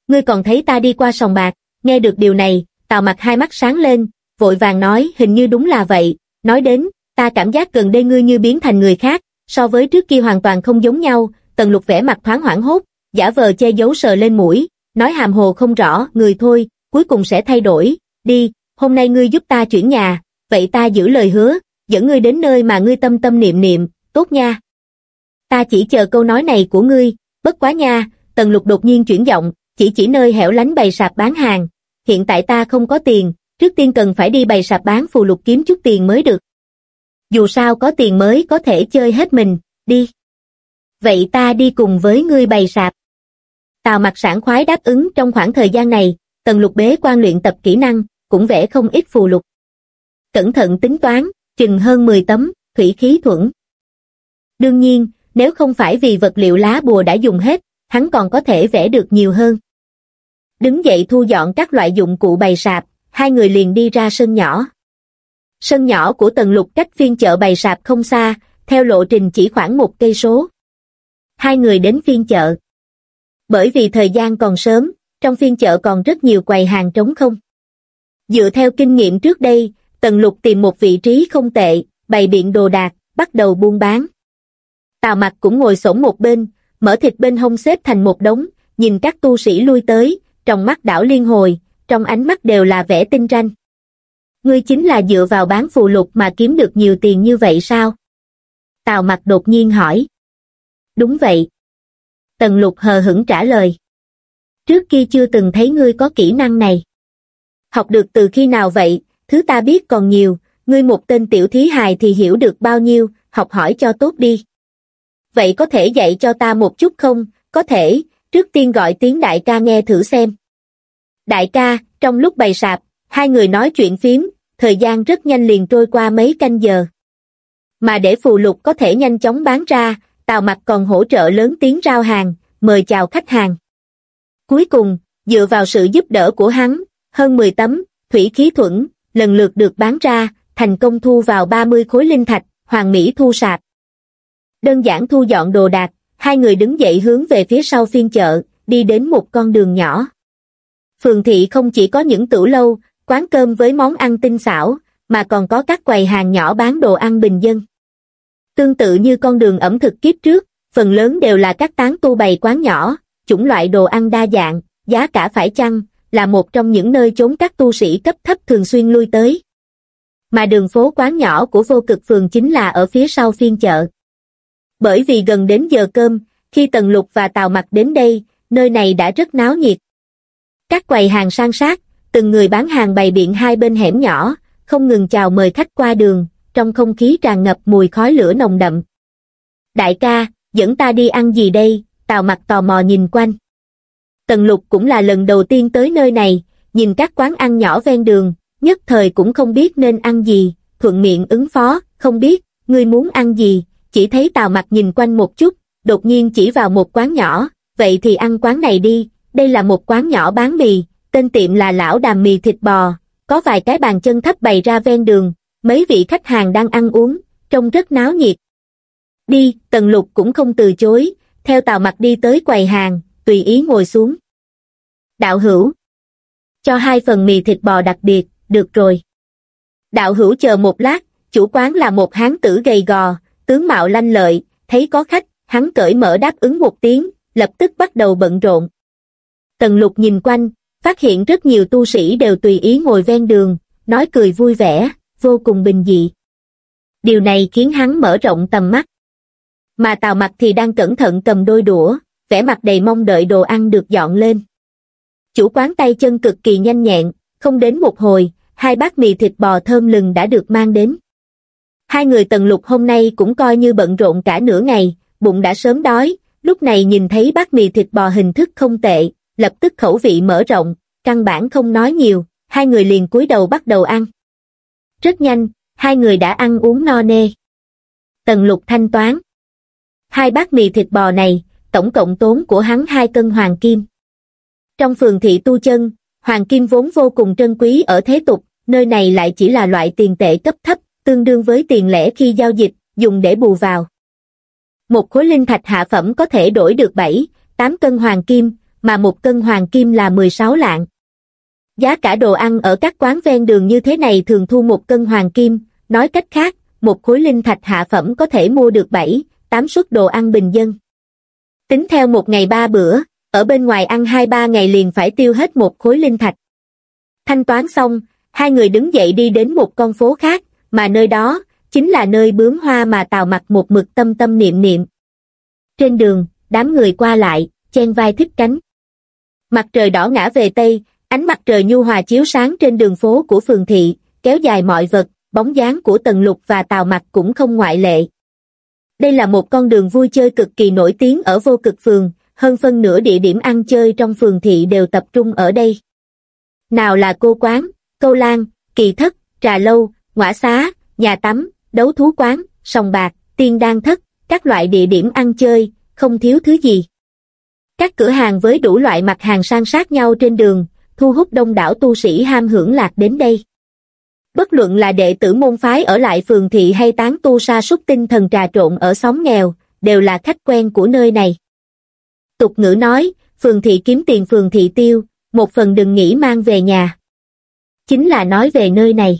Ngươi còn thấy ta đi qua sòng bạc, nghe được điều này, tào mặt hai mắt sáng lên, vội vàng nói hình như đúng là vậy, nói đến, ta cảm giác gần đây ngươi như biến thành người khác, so với trước kia hoàn toàn không giống nhau, tần lục vẽ mặt thoáng hoảng hốt, giả vờ che giấu sờ lên mũi, nói hàm hồ không rõ, người thôi, cuối cùng sẽ thay đổi, đi, hôm nay ngươi giúp ta chuyển nhà, vậy ta giữ lời hứa, dẫn ngươi đến nơi mà ngươi tâm tâm niệm niệm, tốt nha. Ta chỉ chờ câu nói này của ngươi, bất quá nha, tần lục đột nhiên chuyển giọng, chỉ chỉ nơi hẻo lánh bày sạp bán hàng, hiện tại ta không có tiền, trước tiên cần phải đi bày sạp bán phù lục kiếm chút tiền mới được. Dù sao có tiền mới có thể chơi hết mình, đi. Vậy ta đi cùng với ngươi bày sạp. Tào mặt sản khoái đáp ứng trong khoảng thời gian này, tần lục bế quan luyện tập kỹ năng, cũng vẽ không ít phù lục. Cẩn thận tính toán, chừng hơn 10 tấm, thủy khí thuẫn. Đương nhiên, nếu không phải vì vật liệu lá bùa đã dùng hết, hắn còn có thể vẽ được nhiều hơn. Đứng dậy thu dọn các loại dụng cụ bày sạp, hai người liền đi ra sân nhỏ. Sân nhỏ của tần lục cách phiên chợ bày sạp không xa, theo lộ trình chỉ khoảng một cây số. Hai người đến phiên chợ. Bởi vì thời gian còn sớm, trong phiên chợ còn rất nhiều quầy hàng trống không. Dựa theo kinh nghiệm trước đây, tần lục tìm một vị trí không tệ, bày biện đồ đạc, bắt đầu buôn bán. Tào mặt cũng ngồi sổng một bên, mở thịt bên hông xếp thành một đống, nhìn các tu sĩ lui tới, trong mắt đảo liên hồi, trong ánh mắt đều là vẻ tinh ranh. Ngươi chính là dựa vào bán phù lục mà kiếm được nhiều tiền như vậy sao? Tào mặt đột nhiên hỏi. Đúng vậy. Tần lục hờ hững trả lời. Trước kia chưa từng thấy ngươi có kỹ năng này. Học được từ khi nào vậy, thứ ta biết còn nhiều, ngươi một tên tiểu thí hài thì hiểu được bao nhiêu, học hỏi cho tốt đi. Vậy có thể dạy cho ta một chút không? Có thể, trước tiên gọi tiếng đại ca nghe thử xem. Đại ca, trong lúc bày sạp, hai người nói chuyện phím, thời gian rất nhanh liền trôi qua mấy canh giờ. Mà để phù lục có thể nhanh chóng bán ra, Tào Mặt còn hỗ trợ lớn tiếng rao hàng, mời chào khách hàng. Cuối cùng, dựa vào sự giúp đỡ của hắn, hơn 10 tấm, thủy khí thuẫn, lần lượt được bán ra, thành công thu vào 30 khối linh thạch, hoàng mỹ thu sạp. Đơn giản thu dọn đồ đạc, hai người đứng dậy hướng về phía sau phiên chợ, đi đến một con đường nhỏ. Phường thị không chỉ có những tửu lâu, quán cơm với món ăn tinh xảo, mà còn có các quầy hàng nhỏ bán đồ ăn bình dân. Tương tự như con đường ẩm thực kiếp trước, phần lớn đều là các tán tu bày quán nhỏ, chủng loại đồ ăn đa dạng, giá cả phải chăng, là một trong những nơi chốn các tu sĩ cấp thấp thường xuyên lui tới. Mà đường phố quán nhỏ của vô cực phường chính là ở phía sau phiên chợ. Bởi vì gần đến giờ cơm, khi Tần Lục và Tào Mặc đến đây, nơi này đã rất náo nhiệt. Các quầy hàng sang sát, từng người bán hàng bày biện hai bên hẻm nhỏ, không ngừng chào mời khách qua đường, trong không khí tràn ngập mùi khói lửa nồng đậm. Đại ca, dẫn ta đi ăn gì đây, tào Mặc tò mò nhìn quanh. Tần lục cũng là lần đầu tiên tới nơi này, nhìn các quán ăn nhỏ ven đường, nhất thời cũng không biết nên ăn gì, thuận miệng ứng phó, không biết, ngươi muốn ăn gì, chỉ thấy tào mặt nhìn quanh một chút, đột nhiên chỉ vào một quán nhỏ, vậy thì ăn quán này đi, đây là một quán nhỏ bán mì, tên tiệm là lão đàm mì thịt bò, có vài cái bàn chân thấp bày ra ven đường, mấy vị khách hàng đang ăn uống, trông rất náo nhiệt. Đi, Tần Lục cũng không từ chối, theo tàu mặt đi tới quầy hàng, tùy ý ngồi xuống. Đạo hữu. Cho hai phần mì thịt bò đặc biệt, được rồi. Đạo hữu chờ một lát, chủ quán là một hán tử gầy gò, tướng mạo lanh lợi, thấy có khách, hắn cởi mở đáp ứng một tiếng, lập tức bắt đầu bận rộn. Tần lục nhìn quanh, phát hiện rất nhiều tu sĩ đều tùy ý ngồi ven đường, nói cười vui vẻ, vô cùng bình dị. Điều này khiến hắn mở rộng tầm mắt. Mà tào mặt thì đang cẩn thận cầm đôi đũa, vẻ mặt đầy mong đợi đồ ăn được dọn lên. Chủ quán tay chân cực kỳ nhanh nhẹn, không đến một hồi, hai bát mì thịt bò thơm lừng đã được mang đến. Hai người tần lục hôm nay cũng coi như bận rộn cả nửa ngày, bụng đã sớm đói, lúc này nhìn thấy bát mì thịt bò hình thức không tệ, lập tức khẩu vị mở rộng, căn bản không nói nhiều, hai người liền cúi đầu bắt đầu ăn. Rất nhanh, hai người đã ăn uống no nê. Tần lục thanh toán. Hai bát mì thịt bò này, tổng cộng tốn của hắn hai cân hoàng kim. Trong phường thị tu chân, hoàng kim vốn vô cùng trân quý ở thế tục, nơi này lại chỉ là loại tiền tệ cấp thấp, tương đương với tiền lẻ khi giao dịch, dùng để bù vào. Một khối linh thạch hạ phẩm có thể đổi được 7, 8 cân hoàng kim, mà một cân hoàng kim là 16 lạng. Giá cả đồ ăn ở các quán ven đường như thế này thường thu một cân hoàng kim, nói cách khác, một khối linh thạch hạ phẩm có thể mua được 7, 8 suất đồ ăn bình dân. Tính theo một ngày ba bữa, ở bên ngoài ăn hai ba ngày liền phải tiêu hết một khối linh thạch. Thanh toán xong, hai người đứng dậy đi đến một con phố khác, mà nơi đó, chính là nơi bướm hoa mà tào mặt một mực tâm tâm niệm niệm. Trên đường, đám người qua lại, chen vai thích cánh. Mặt trời đỏ ngã về Tây, ánh mặt trời nhu hòa chiếu sáng trên đường phố của phường thị, kéo dài mọi vật, bóng dáng của Tần Lục và Tào Mặt cũng không ngoại lệ. Đây là một con đường vui chơi cực kỳ nổi tiếng ở vô cực phường, hơn phân nửa địa điểm ăn chơi trong phường thị đều tập trung ở đây. Nào là cô quán, câu lan, kỳ thất, trà lâu, ngõa xá, nhà tắm, đấu thú quán, sòng bạc, tiên đan thất, các loại địa điểm ăn chơi, không thiếu thứ gì. Các cửa hàng với đủ loại mặt hàng sang sát nhau trên đường, thu hút đông đảo tu sĩ ham hưởng lạc đến đây. Bất luận là đệ tử môn phái ở lại phường thị hay tán tu sa súc tinh thần trà trộn ở xóm nghèo, đều là khách quen của nơi này. Tục ngữ nói, phường thị kiếm tiền phường thị tiêu, một phần đừng nghĩ mang về nhà. Chính là nói về nơi này.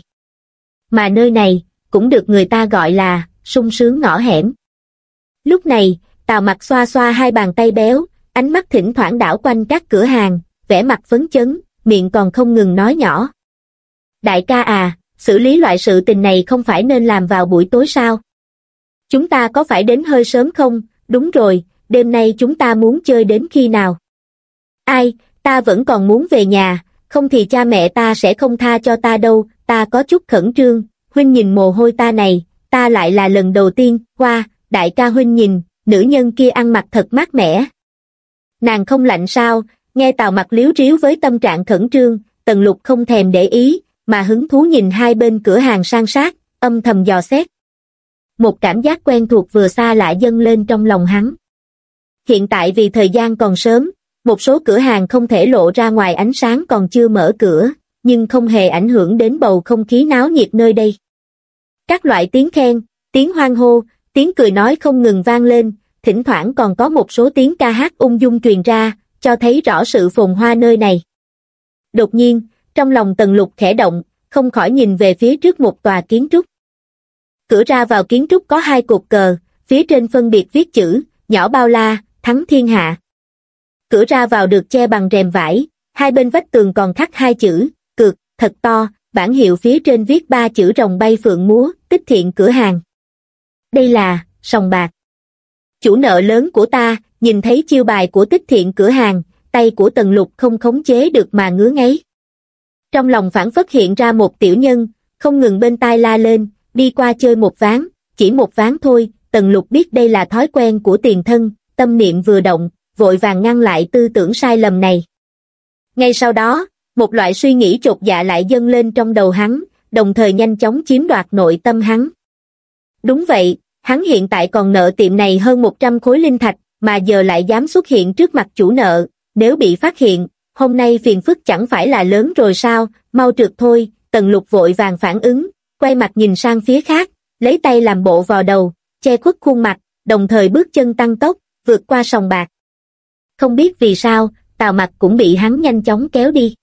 Mà nơi này, cũng được người ta gọi là, sung sướng ngõ hẻm. Lúc này, Tào Mặc xoa xoa hai bàn tay béo, ánh mắt thỉnh thoảng đảo quanh các cửa hàng, vẻ mặt phấn chấn, miệng còn không ngừng nói nhỏ. Đại ca à, xử lý loại sự tình này không phải nên làm vào buổi tối sao? Chúng ta có phải đến hơi sớm không? Đúng rồi, đêm nay chúng ta muốn chơi đến khi nào? Ai, ta vẫn còn muốn về nhà, không thì cha mẹ ta sẽ không tha cho ta đâu, ta có chút khẩn trương, huynh nhìn mồ hôi ta này, ta lại là lần đầu tiên, qua, đại ca huynh nhìn, nữ nhân kia ăn mặc thật mát mẻ. Nàng không lạnh sao, nghe tào mặt liếu riếu với tâm trạng khẩn trương, tần lục không thèm để ý, mà hứng thú nhìn hai bên cửa hàng sang sát, âm thầm dò xét. Một cảm giác quen thuộc vừa xa lạ dâng lên trong lòng hắn. Hiện tại vì thời gian còn sớm, một số cửa hàng không thể lộ ra ngoài ánh sáng còn chưa mở cửa, nhưng không hề ảnh hưởng đến bầu không khí náo nhiệt nơi đây. Các loại tiếng khen, tiếng hoang hô, tiếng cười nói không ngừng vang lên, thỉnh thoảng còn có một số tiếng ca hát ung dung truyền ra, cho thấy rõ sự phồn hoa nơi này. Đột nhiên, trong lòng tần lục khẽ động, không khỏi nhìn về phía trước một tòa kiến trúc. Cửa ra vào kiến trúc có hai cột cờ, phía trên phân biệt viết chữ, nhỏ bao la, thắng thiên hạ. Cửa ra vào được che bằng rèm vải, hai bên vách tường còn khắc hai chữ, thật to, bản hiệu phía trên viết ba chữ rồng bay phượng múa, tích thiện cửa hàng. Đây là, sòng bạc. chủ nợ lớn của ta, nhìn thấy chiêu bài của tích thiện cửa hàng, tay của tần lục không khống chế được mà ngứa ngáy. Trong lòng phản phất hiện ra một tiểu nhân, không ngừng bên tai la lên, đi qua chơi một ván, chỉ một ván thôi, tần lục biết đây là thói quen của tiền thân, tâm niệm vừa động, vội vàng ngăn lại tư tưởng sai lầm này. Ngay sau đó, một loại suy nghĩ chột dạ lại dâng lên trong đầu hắn, đồng thời nhanh chóng chiếm đoạt nội tâm hắn. Đúng vậy, hắn hiện tại còn nợ tiệm này hơn 100 khối linh thạch, mà giờ lại dám xuất hiện trước mặt chủ nợ, nếu bị phát hiện, hôm nay phiền phức chẳng phải là lớn rồi sao, mau trượt thôi, tần lục vội vàng phản ứng, quay mặt nhìn sang phía khác, lấy tay làm bộ vào đầu, che khuất khuôn mặt, đồng thời bước chân tăng tốc, vượt qua sòng bạc. Không biết vì sao, tào mặt cũng bị hắn nhanh chóng kéo đi.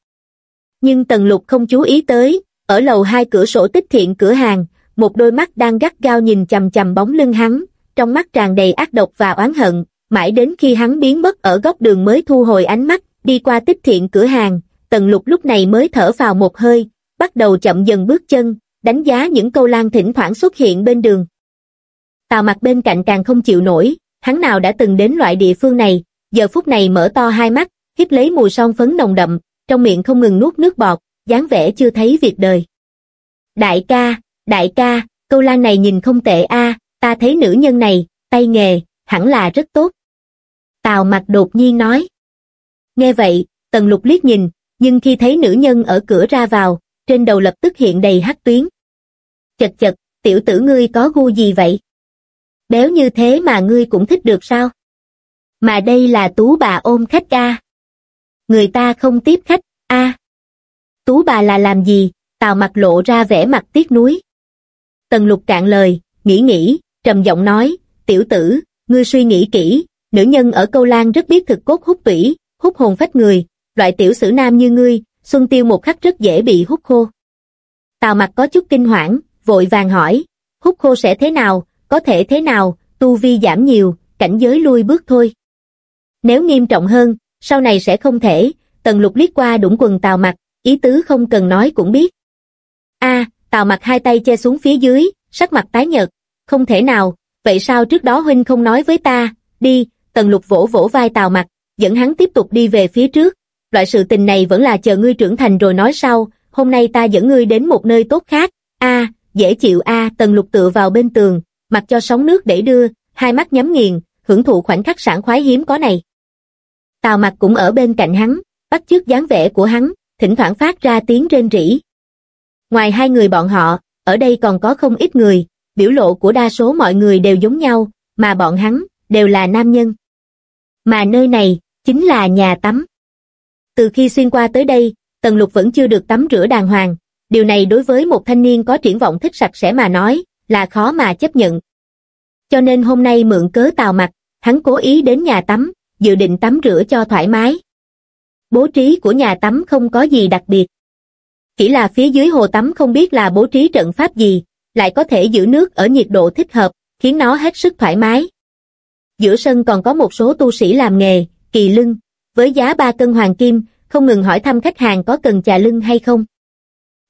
Nhưng tần lục không chú ý tới, ở lầu hai cửa sổ tích thiện cửa hàng, một đôi mắt đang gắt gao nhìn chầm chầm bóng lưng hắn, trong mắt tràn đầy ác độc và oán hận, mãi đến khi hắn biến mất ở góc đường mới thu hồi ánh mắt, đi qua tích thiện cửa hàng, tần lục lúc này mới thở vào một hơi, bắt đầu chậm dần bước chân, đánh giá những câu lan thỉnh thoảng xuất hiện bên đường. Tào mặt bên cạnh càng không chịu nổi, hắn nào đã từng đến loại địa phương này, giờ phút này mở to hai mắt, hít lấy mùi son phấn nồng đậm, trong miệng không ngừng nuốt nước bọt, dáng vẻ chưa thấy việc đời. Đại ca, đại ca, câu lan này nhìn không tệ a, ta thấy nữ nhân này, tay nghề, hẳn là rất tốt. Tào mặt đột nhiên nói. Nghe vậy, tần lục liếc nhìn, nhưng khi thấy nữ nhân ở cửa ra vào, trên đầu lập tức hiện đầy hắc tuyến. Chật chật, tiểu tử ngươi có gu gì vậy? Béo như thế mà ngươi cũng thích được sao? Mà đây là tú bà ôm khách ca. Người ta không tiếp khách, a. Tú bà là làm gì? Tào mặt lộ ra vẻ mặt tiếc nuối. Tần lục cạn lời, nghĩ nghĩ, trầm giọng nói, tiểu tử, ngươi suy nghĩ kỹ, nữ nhân ở câu lan rất biết thực cốt hút tủy, hút hồn phách người, loại tiểu sử nam như ngươi, xuân tiêu một khắc rất dễ bị hút khô. Tào mặt có chút kinh hoảng, vội vàng hỏi, hút khô sẽ thế nào, có thể thế nào, tu vi giảm nhiều, cảnh giới lui bước thôi. Nếu nghiêm trọng hơn, sau này sẽ không thể, tần lục liếc qua đũng quần tào mặt, ý tứ không cần nói cũng biết. a tào mặt hai tay che xuống phía dưới, sắc mặt tái nhợt, không thể nào, vậy sao trước đó huynh không nói với ta, đi, tần lục vỗ vỗ vai tào mặt, dẫn hắn tiếp tục đi về phía trước, loại sự tình này vẫn là chờ ngươi trưởng thành rồi nói sau, hôm nay ta dẫn ngươi đến một nơi tốt khác, a dễ chịu a tần lục tựa vào bên tường, mặc cho sóng nước để đưa, hai mắt nhắm nghiền, hưởng thụ khoảnh khắc sảng khoái hiếm có này. Tào mặt cũng ở bên cạnh hắn, bắt chước dáng vẻ của hắn, thỉnh thoảng phát ra tiếng rên rỉ. Ngoài hai người bọn họ, ở đây còn có không ít người, biểu lộ của đa số mọi người đều giống nhau, mà bọn hắn, đều là nam nhân. Mà nơi này, chính là nhà tắm. Từ khi xuyên qua tới đây, Tần Lục vẫn chưa được tắm rửa đàng hoàng, điều này đối với một thanh niên có triển vọng thích sạch sẽ mà nói, là khó mà chấp nhận. Cho nên hôm nay mượn cớ tào mặt, hắn cố ý đến nhà tắm, dự định tắm rửa cho thoải mái. Bố trí của nhà tắm không có gì đặc biệt. Chỉ là phía dưới hồ tắm không biết là bố trí trận pháp gì, lại có thể giữ nước ở nhiệt độ thích hợp, khiến nó hết sức thoải mái. Giữa sân còn có một số tu sĩ làm nghề, kỳ lưng, với giá 3 cân hoàng kim, không ngừng hỏi thăm khách hàng có cần trà lưng hay không.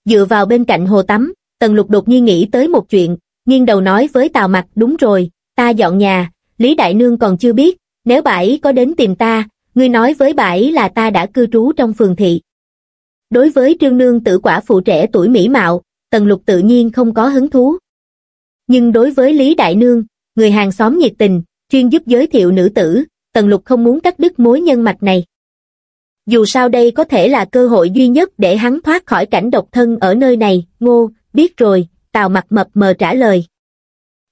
Dựa vào bên cạnh hồ tắm, Tần Lục đột nhiên nghĩ tới một chuyện, nghiêng đầu nói với Tào Mặc đúng rồi, ta dọn nhà, Lý Đại Nương còn chưa biết, nếu bãi có đến tìm ta, ngươi nói với bãi là ta đã cư trú trong phường thị. Đối với trương nương tử quả phụ trẻ tuổi mỹ mạo, Tần Lục tự nhiên không có hứng thú. Nhưng đối với Lý Đại Nương, người hàng xóm nhiệt tình, chuyên giúp giới thiệu nữ tử, Tần Lục không muốn cắt đứt mối nhân mạch này. Dù sao đây có thể là cơ hội duy nhất để hắn thoát khỏi cảnh độc thân ở nơi này, ngô, biết rồi, Tào mặt mập mờ trả lời.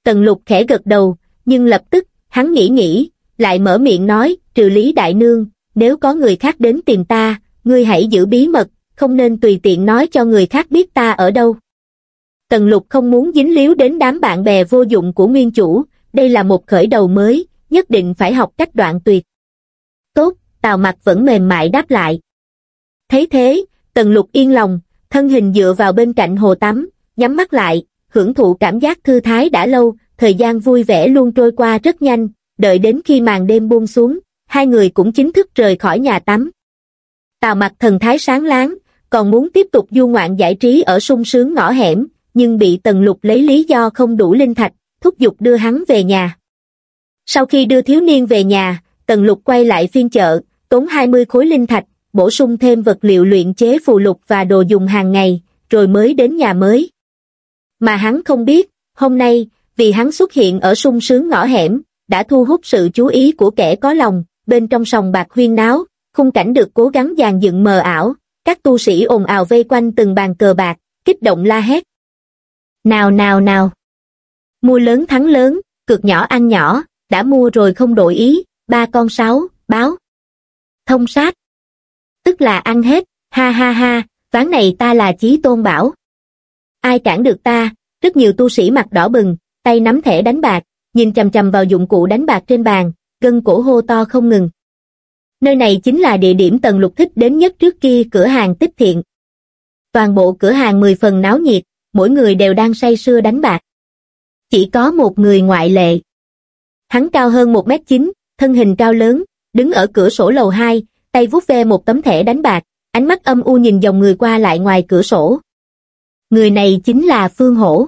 Tần Lục khẽ gật đầu, nhưng lập tức, hắn nghĩ nghĩ, lại mở miệng nói, trừ Lý Đại Nương, nếu có người khác đến tìm ta, ngươi hãy giữ bí mật, không nên tùy tiện nói cho người khác biết ta ở đâu. Tần Lục không muốn dính líu đến đám bạn bè vô dụng của nguyên chủ, đây là một khởi đầu mới, nhất định phải học cách đoạn tuyệt. Tốt, Tào mặt vẫn mềm mại đáp lại. Thấy thế, Tần Lục yên lòng, thân hình dựa vào bên cạnh hồ tắm, nhắm mắt lại, hưởng thụ cảm giác thư thái đã lâu, thời gian vui vẻ luôn trôi qua rất nhanh, đợi đến khi màn đêm buông xuống, hai người cũng chính thức rời khỏi nhà tắm. Tào mặt thần thái sáng láng, còn muốn tiếp tục du ngoạn giải trí ở sung sướng ngõ hẻm, nhưng bị Tần Lục lấy lý do không đủ linh thạch, thúc giục đưa hắn về nhà. Sau khi đưa thiếu niên về nhà, Tần Lục quay lại phiên chợ, tốn 20 khối linh thạch, bổ sung thêm vật liệu luyện chế phù lục và đồ dùng hàng ngày, rồi mới đến nhà mới. Mà hắn không biết, hôm nay, vì hắn xuất hiện ở sung sướng ngõ hẻm, đã thu hút sự chú ý của kẻ có lòng, bên trong sòng bạc huyên náo, khung cảnh được cố gắng dàn dựng mờ ảo, các tu sĩ ồn ào vây quanh từng bàn cờ bạc, kích động la hét. Nào nào nào! Mua lớn thắng lớn, cực nhỏ ăn nhỏ, đã mua rồi không đổi ý, ba con sáu, báo. Thông sát. Tức là ăn hết, ha ha ha, ván này ta là chí tôn bảo. Ai cản được ta, rất nhiều tu sĩ mặt đỏ bừng, tay nắm thẻ đánh bạc, nhìn chầm chầm vào dụng cụ đánh bạc trên bàn, gân cổ hô to không ngừng. Nơi này chính là địa điểm Tần Lục thích đến nhất trước kia cửa hàng tích thiện. Toàn bộ cửa hàng 10 phần náo nhiệt, mỗi người đều đang say sưa đánh bạc. Chỉ có một người ngoại lệ. Hắn cao hơn 1m9, thân hình cao lớn, đứng ở cửa sổ lầu 2, tay vuốt ve một tấm thẻ đánh bạc, ánh mắt âm u nhìn dòng người qua lại ngoài cửa sổ. Người này chính là Phương Hổ.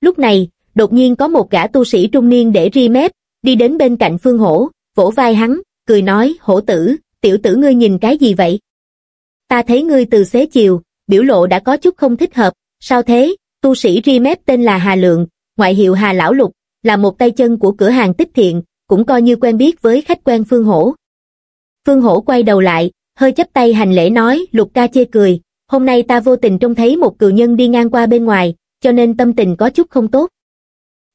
Lúc này, đột nhiên có một gã tu sĩ trung niên để ri mép, đi đến bên cạnh Phương Hổ, vỗ vai hắn, cười nói, hổ tử, tiểu tử ngươi nhìn cái gì vậy? Ta thấy ngươi từ xế chiều, biểu lộ đã có chút không thích hợp, sao thế? Tu sĩ ri mép tên là Hà Lượng, ngoại hiệu Hà Lão Lục, là một tay chân của cửa hàng tích thiện, cũng coi như quen biết với khách quen Phương Hổ. Phương Hổ quay đầu lại, hơi chấp tay hành lễ nói, Lục ca chê cười, hôm nay ta vô tình trông thấy một cừu nhân đi ngang qua bên ngoài, cho nên tâm tình có chút không tốt.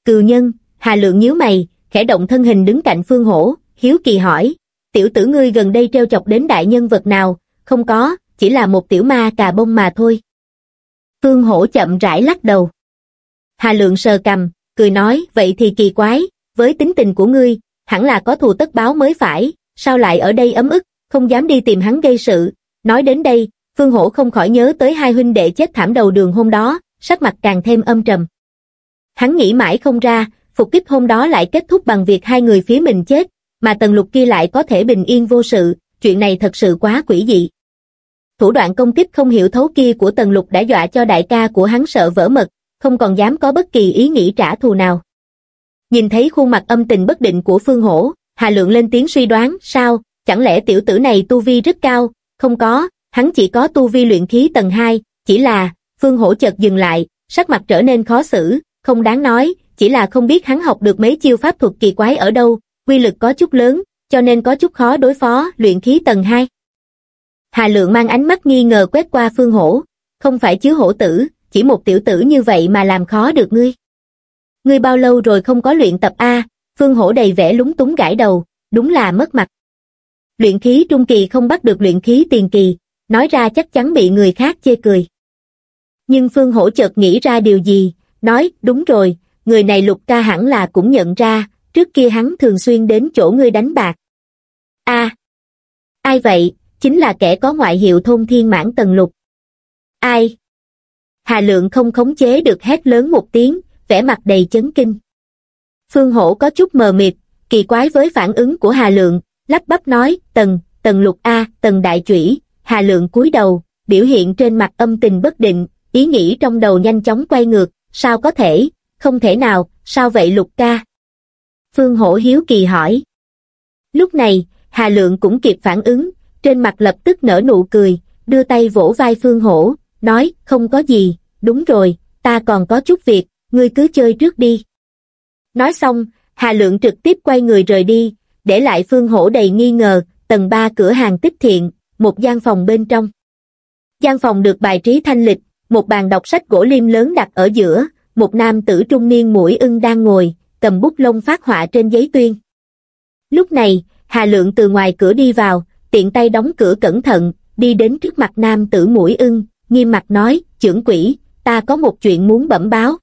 Cừu nhân, Hà Lượng nhíu mày, khẽ động thân hình đứng cạnh Phương Hổ, hiếu kỳ hỏi, tiểu tử ngươi gần đây treo chọc đến đại nhân vật nào, không có, chỉ là một tiểu ma cà bông mà thôi. Phương Hổ chậm rãi lắc đầu. Hà Lượng sờ cầm, cười nói, vậy thì kỳ quái, với tính tình của ngươi, hẳn là có thù tất báo mới phải, sao lại ở đây ấm ức, không dám đi tìm hắn gây sự. Nói đến đây, Phương Hổ không khỏi nhớ tới hai huynh đệ chết thảm đầu đường hôm đó, sắc mặt càng thêm âm trầm. Hắn nghĩ mãi không ra, phục kích hôm đó lại kết thúc bằng việc hai người phía mình chết, mà tần lục kia lại có thể bình yên vô sự, chuyện này thật sự quá quỷ dị. Thủ đoạn công kích không hiểu thấu kia của tần lục đã dọa cho đại ca của hắn sợ vỡ mật, không còn dám có bất kỳ ý nghĩ trả thù nào. Nhìn thấy khuôn mặt âm tình bất định của Phương Hổ, Hà Lượng lên tiếng suy đoán, sao, chẳng lẽ tiểu tử này tu vi rất cao, không có, hắn chỉ có tu vi luyện khí tầng 2, chỉ là, Phương Hổ chợt dừng lại, sắc mặt trở nên khó xử, không đáng nói, chỉ là không biết hắn học được mấy chiêu pháp thuật kỳ quái ở đâu, quy lực có chút lớn, cho nên có chút khó đối phó, luyện khí tầng 2. Hà Lượng mang ánh mắt nghi ngờ quét qua Phương Hổ, không phải chứ hổ tử, chỉ một tiểu tử như vậy mà làm khó được ngươi. Ngươi bao lâu rồi không có luyện tập A, Phương Hổ đầy vẻ lúng túng gãi đầu, đúng là mất mặt. Luyện khí trung kỳ không bắt được luyện khí tiền kỳ, nói ra chắc chắn bị người khác chê cười. Nhưng Phương Hổ chợt nghĩ ra điều gì, nói, đúng rồi, người này lục ca hẳn là cũng nhận ra, trước kia hắn thường xuyên đến chỗ ngươi đánh bạc. a ai vậy, chính là kẻ có ngoại hiệu thôn thiên mãn tần lục. Ai? Hà Lượng không khống chế được hét lớn một tiếng, vẻ mặt đầy chấn kinh. Phương Hổ có chút mờ mịt, kỳ quái với phản ứng của Hà Lượng, lắp bắp nói, tần, tần lục A, tần đại chủy, Hà Lượng cúi đầu, biểu hiện trên mặt âm tình bất định, ý nghĩ trong đầu nhanh chóng quay ngược, sao có thể, không thể nào, sao vậy lục ca? Phương Hổ hiếu kỳ hỏi. Lúc này, Hà Lượng cũng kịp phản ứng, trên mặt lập tức nở nụ cười, đưa tay vỗ vai Phương Hổ, nói, không có gì, đúng rồi, ta còn có chút việc, ngươi cứ chơi trước đi. Nói xong, Hà Lượng trực tiếp quay người rời đi, để lại Phương Hổ đầy nghi ngờ, tầng 3 cửa hàng tích thiện, một gian phòng bên trong. Gian phòng được bài trí thanh lịch, một bàn đọc sách gỗ lim lớn đặt ở giữa, một nam tử trung niên mũi ưng đang ngồi, cầm bút lông phát họa trên giấy tuyên. Lúc này, Hà Lượng từ ngoài cửa đi vào, tiện tay đóng cửa cẩn thận, đi đến trước mặt nam tử mũi ưng, nghiêm mặt nói, trưởng quỷ, ta có một chuyện muốn bẩm báo.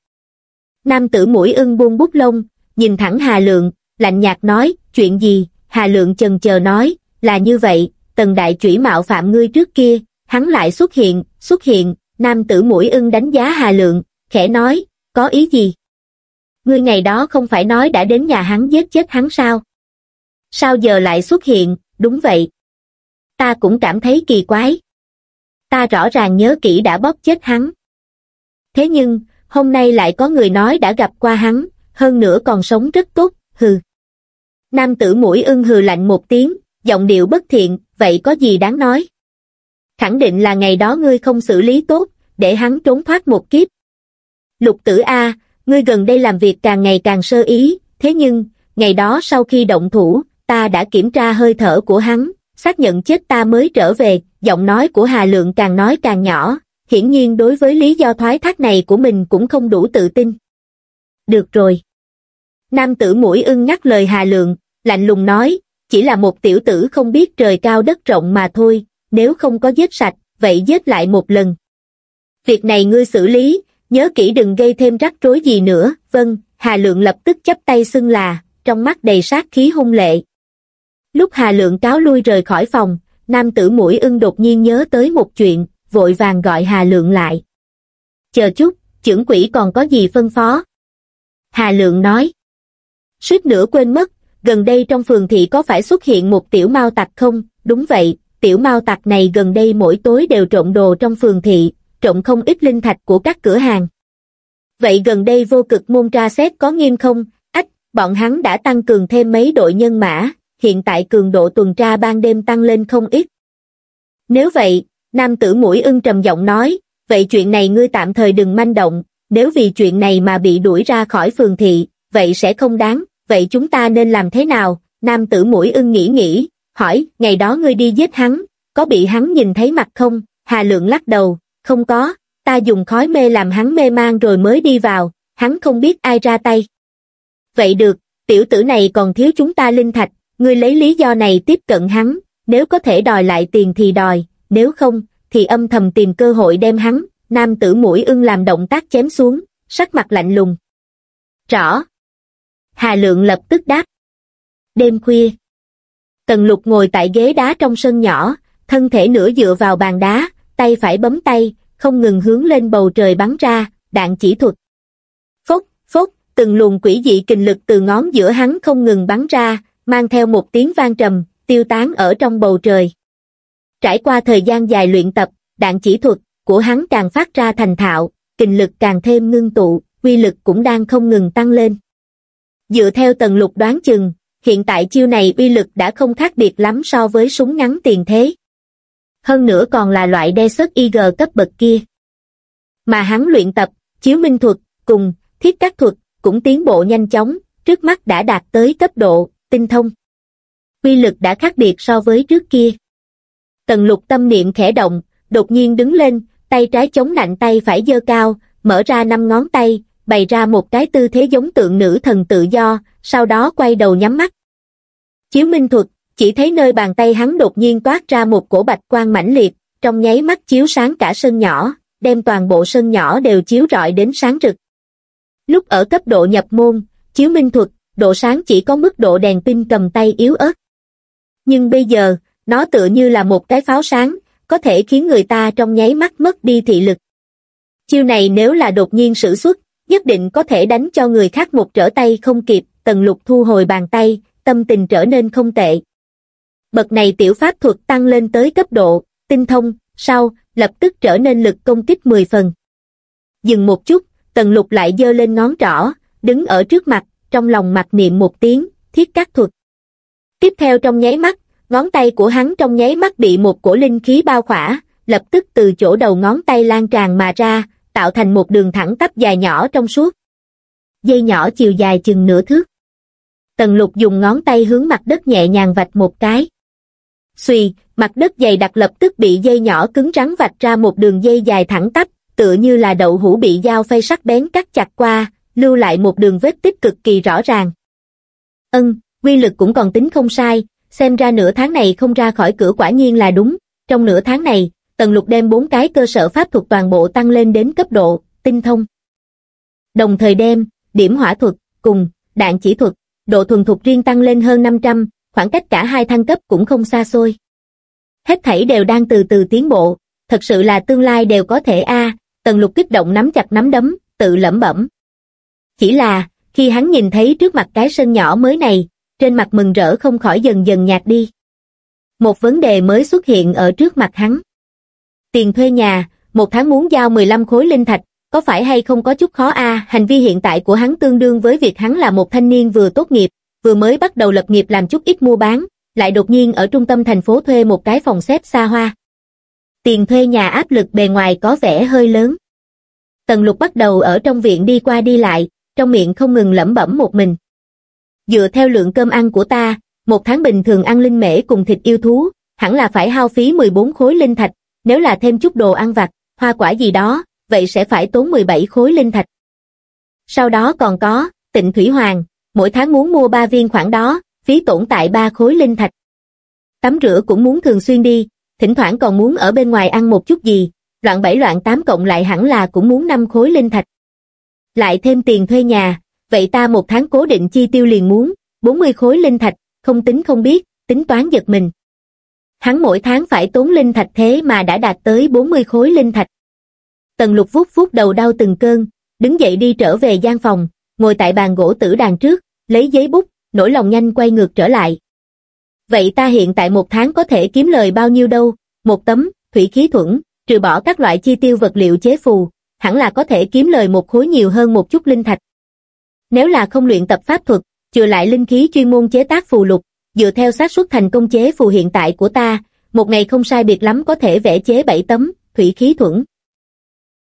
Nam tử mũi ưng buông bút lông, nhìn thẳng Hà Lượng, lạnh nhạt nói, chuyện gì, Hà Lượng chần chờ nói, là như vậy, tần đại chủy mạo phạm ngươi trước kia, hắn lại xuất hiện, xuất hiện, nam tử mũi ưng đánh giá Hà Lượng, khẽ nói, có ý gì? Ngươi ngày đó không phải nói đã đến nhà hắn giết chết hắn sao? Sao giờ lại xuất hiện, đúng vậy. Ta cũng cảm thấy kỳ quái. Ta rõ ràng nhớ kỹ đã bóp chết hắn. Thế nhưng, hôm nay lại có người nói đã gặp qua hắn, hơn nữa còn sống rất tốt, hừ. Nam tử mũi ưng hừ lạnh một tiếng, giọng điệu bất thiện, vậy có gì đáng nói? Khẳng định là ngày đó ngươi không xử lý tốt, để hắn trốn thoát một kiếp. Lục tử A, ngươi gần đây làm việc càng ngày càng sơ ý, thế nhưng, ngày đó sau khi động thủ, ta đã kiểm tra hơi thở của hắn, xác nhận chết ta mới trở về, giọng nói của Hà Lượng càng nói càng nhỏ, hiển nhiên đối với lý do thoái thác này của mình cũng không đủ tự tin. Được rồi. Nam tử mũi ưng ngắt lời Hà Lượng, lạnh lùng nói, chỉ là một tiểu tử không biết trời cao đất rộng mà thôi, nếu không có giết sạch, vậy giết lại một lần. Việc này ngươi xử lý, nhớ kỹ đừng gây thêm rắc rối gì nữa, vâng, Hà Lượng lập tức chấp tay xưng là, trong mắt đầy sát khí hung lệ. Lúc Hà Lượng cáo lui rời khỏi phòng, nam tử mũi ưng đột nhiên nhớ tới một chuyện, vội vàng gọi Hà Lượng lại. Chờ chút, trưởng quỷ còn có gì phân phó? Hà Lượng nói. Suýt nữa quên mất, gần đây trong phường thị có phải xuất hiện một tiểu mao tặc không? Đúng vậy, tiểu mao tặc này gần đây mỗi tối đều trộm đồ trong phường thị, trộm không ít linh thạch của các cửa hàng. Vậy gần đây vô cực môn tra xét có nghiêm không? Ách, bọn hắn đã tăng cường thêm mấy đội nhân mã, hiện tại cường độ tuần tra ban đêm tăng lên không ít. Nếu vậy, nam tử mũi ưng trầm giọng nói, vậy chuyện này ngươi tạm thời đừng manh động, nếu vì chuyện này mà bị đuổi ra khỏi phường thị, vậy sẽ không đáng, vậy chúng ta nên làm thế nào? Nam tử mũi ưng nghĩ nghĩ, hỏi, ngày đó ngươi đi giết hắn, có bị hắn nhìn thấy mặt không? Hà lượng lắc đầu, không có, ta dùng khói mê làm hắn mê man rồi mới đi vào, hắn không biết ai ra tay. Vậy được, tiểu tử này còn thiếu chúng ta linh thạch, ngươi lấy lý do này tiếp cận hắn, nếu có thể đòi lại tiền thì đòi, nếu không, thì âm thầm tìm cơ hội đem hắn, nam tử mũi ưng làm động tác chém xuống, sắc mặt lạnh lùng. Rõ. Hà Lượng lập tức đáp. Đêm khuya. Tần lục ngồi tại ghế đá trong sân nhỏ, thân thể nửa dựa vào bàn đá, tay phải bấm tay, không ngừng hướng lên bầu trời bắn ra, đạn chỉ thuật. Phốc, phốc, từng luồng quỷ dị kình lực từ ngón giữa hắn không ngừng bắn ra, mang theo một tiếng vang trầm, tiêu tán ở trong bầu trời. Trải qua thời gian dài luyện tập, đạn chỉ thuật của hắn càng phát ra thành thạo, kình lực càng thêm ngưng tụ, quy lực cũng đang không ngừng tăng lên. Dựa theo tần lục đoán chừng, hiện tại chiêu này uy lực đã không khác biệt lắm so với súng ngắn tiền thế. Hơn nữa còn là loại đe sất IG cấp bậc kia. Mà hắn luyện tập, chiếu minh thuật, cùng, thiết các thuật, cũng tiến bộ nhanh chóng, trước mắt đã đạt tới cấp độ, tinh thông. Quy lực đã khác biệt so với trước kia. Tần lục tâm niệm khẽ động, đột nhiên đứng lên, tay trái chống nạnh tay phải giơ cao, mở ra năm ngón tay, bày ra một cái tư thế giống tượng nữ thần tự do, sau đó quay đầu nhắm mắt. Chiếu minh thuật, chỉ thấy nơi bàn tay hắn đột nhiên toát ra một cổ bạch quang mãnh liệt, trong nháy mắt chiếu sáng cả sân nhỏ, đem toàn bộ sân nhỏ đều chiếu rọi đến sáng rực. Lúc ở cấp độ nhập môn, chiếu minh thuật, độ sáng chỉ có mức độ đèn pin cầm tay yếu ớt. Nhưng bây giờ, nó tựa như là một cái pháo sáng, có thể khiến người ta trong nháy mắt mất đi thị lực. Chiêu này nếu là đột nhiên sử xuất, nhất định có thể đánh cho người khác một trở tay không kịp, tần lục thu hồi bàn tay, tâm tình trở nên không tệ. Bậc này tiểu pháp thuật tăng lên tới cấp độ, tinh thông, sau, lập tức trở nên lực công kích 10 phần. Dừng một chút, tần lục lại giơ lên ngón trỏ, đứng ở trước mặt, trong lòng mặc niệm một tiếng, thiết các thuật. Tiếp theo trong nháy mắt, ngón tay của hắn trong nháy mắt bị một cổ linh khí bao khỏa, lập tức từ chỗ đầu ngón tay lan tràn mà ra, tạo thành một đường thẳng tắp dài nhỏ trong suốt. Dây nhỏ chiều dài chừng nửa thước. Tần lục dùng ngón tay hướng mặt đất nhẹ nhàng vạch một cái. Xùy, mặt đất dày đặc lập tức bị dây nhỏ cứng rắn vạch ra một đường dây dài thẳng tắp, tựa như là đậu hũ bị dao phay sắc bén cắt chặt qua, lưu lại một đường vết tích cực kỳ rõ ràng. Ân, quy lực cũng còn tính không sai, xem ra nửa tháng này không ra khỏi cửa quả nhiên là đúng. Trong nửa tháng này, Tần Lục đem bốn cái cơ sở pháp thuật toàn bộ tăng lên đến cấp độ, tinh thông. Đồng thời đem, điểm hỏa thuật, cùng, đạn chỉ thuật, độ thuần thục riêng tăng lên hơn 500, khoảng cách cả hai thăng cấp cũng không xa xôi. Hết thảy đều đang từ từ tiến bộ, thật sự là tương lai đều có thể a Tần Lục kích động nắm chặt nắm đấm, tự lẩm bẩm. Chỉ là, khi hắn nhìn thấy trước mặt cái sân nhỏ mới này, trên mặt mừng rỡ không khỏi dần dần nhạt đi. Một vấn đề mới xuất hiện ở trước mặt hắn. Tiền thuê nhà, một tháng muốn giao 15 khối linh thạch, có phải hay không có chút khó a à, hành vi hiện tại của hắn tương đương với việc hắn là một thanh niên vừa tốt nghiệp, vừa mới bắt đầu lập nghiệp làm chút ít mua bán, lại đột nhiên ở trung tâm thành phố thuê một cái phòng xếp xa hoa. Tiền thuê nhà áp lực bề ngoài có vẻ hơi lớn. Tần lục bắt đầu ở trong viện đi qua đi lại, trong miệng không ngừng lẩm bẩm một mình. Dựa theo lượng cơm ăn của ta, một tháng bình thường ăn linh mễ cùng thịt yêu thú, hẳn là phải hao phí 14 khối linh thạch, nếu là thêm chút đồ ăn vặt, hoa quả gì đó, vậy sẽ phải tốn 17 khối linh thạch. Sau đó còn có, tịnh Thủy Hoàng, mỗi tháng muốn mua 3 viên khoảng đó, phí tổn tại 3 khối linh thạch. Tắm rửa cũng muốn thường xuyên đi, thỉnh thoảng còn muốn ở bên ngoài ăn một chút gì, loạn 7 loạn 8 cộng lại hẳn là cũng muốn 5 khối linh thạch. Lại thêm tiền thuê nhà, vậy ta một tháng cố định chi tiêu liền muốn, 40 khối linh thạch, không tính không biết, tính toán giật mình. Hắn mỗi tháng phải tốn linh thạch thế mà đã đạt tới 40 khối linh thạch. Tần lục vuốt vuốt đầu đau từng cơn, đứng dậy đi trở về gian phòng, ngồi tại bàn gỗ tử đàn trước, lấy giấy bút, nỗi lòng nhanh quay ngược trở lại. Vậy ta hiện tại một tháng có thể kiếm lời bao nhiêu đâu, một tấm, thủy khí thuẫn, trừ bỏ các loại chi tiêu vật liệu chế phù, hẳn là có thể kiếm lời một khối nhiều hơn một chút linh thạch. Nếu là không luyện tập pháp thuật, chừa lại linh khí chuyên môn chế tác phù lục, dựa theo xác suất thành công chế phù hiện tại của ta, một ngày không sai biệt lắm có thể vẽ chế 7 tấm, thủy khí thuẫn.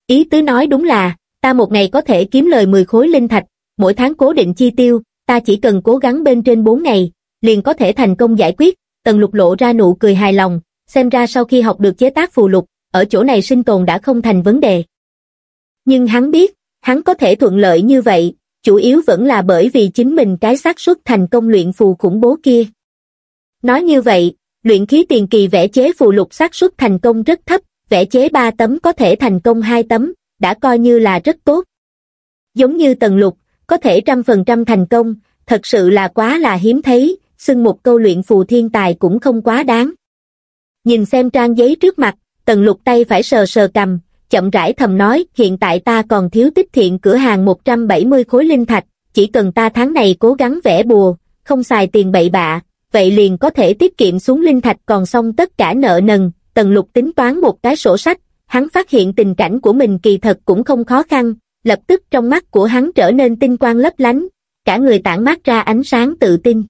Ý tứ nói đúng là, ta một ngày có thể kiếm lời 10 khối linh thạch, mỗi tháng cố định chi tiêu, ta chỉ cần cố gắng bên trên 4 ngày, liền có thể thành công giải quyết, tần lục lộ ra nụ cười hài lòng, xem ra sau khi học được chế tác phù lục, ở chỗ này sinh tồn đã không thành vấn đề. Nhưng hắn biết, hắn có thể thuận lợi như vậy, chủ yếu vẫn là bởi vì chính mình cái xác suất thành công luyện phù khủng bố kia. Nói như vậy, luyện khí tiền kỳ vẽ chế phù lục xác suất thành công rất thấp, vẽ chế 3 tấm có thể thành công 2 tấm, đã coi như là rất tốt. Giống như tần lục, có thể trăm phần trăm thành công, thật sự là quá là hiếm thấy, xưng một câu luyện phù thiên tài cũng không quá đáng. Nhìn xem trang giấy trước mặt, tần lục tay phải sờ sờ cầm, chậm rãi thầm nói, hiện tại ta còn thiếu tích thiện cửa hàng 170 khối linh thạch, chỉ cần ta tháng này cố gắng vẽ bùa, không xài tiền bậy bạ, vậy liền có thể tiết kiệm xuống linh thạch còn xong tất cả nợ nần, tần lục tính toán một cái sổ sách, hắn phát hiện tình cảnh của mình kỳ thật cũng không khó khăn, lập tức trong mắt của hắn trở nên tinh quang lấp lánh, cả người tản mát ra ánh sáng tự tin.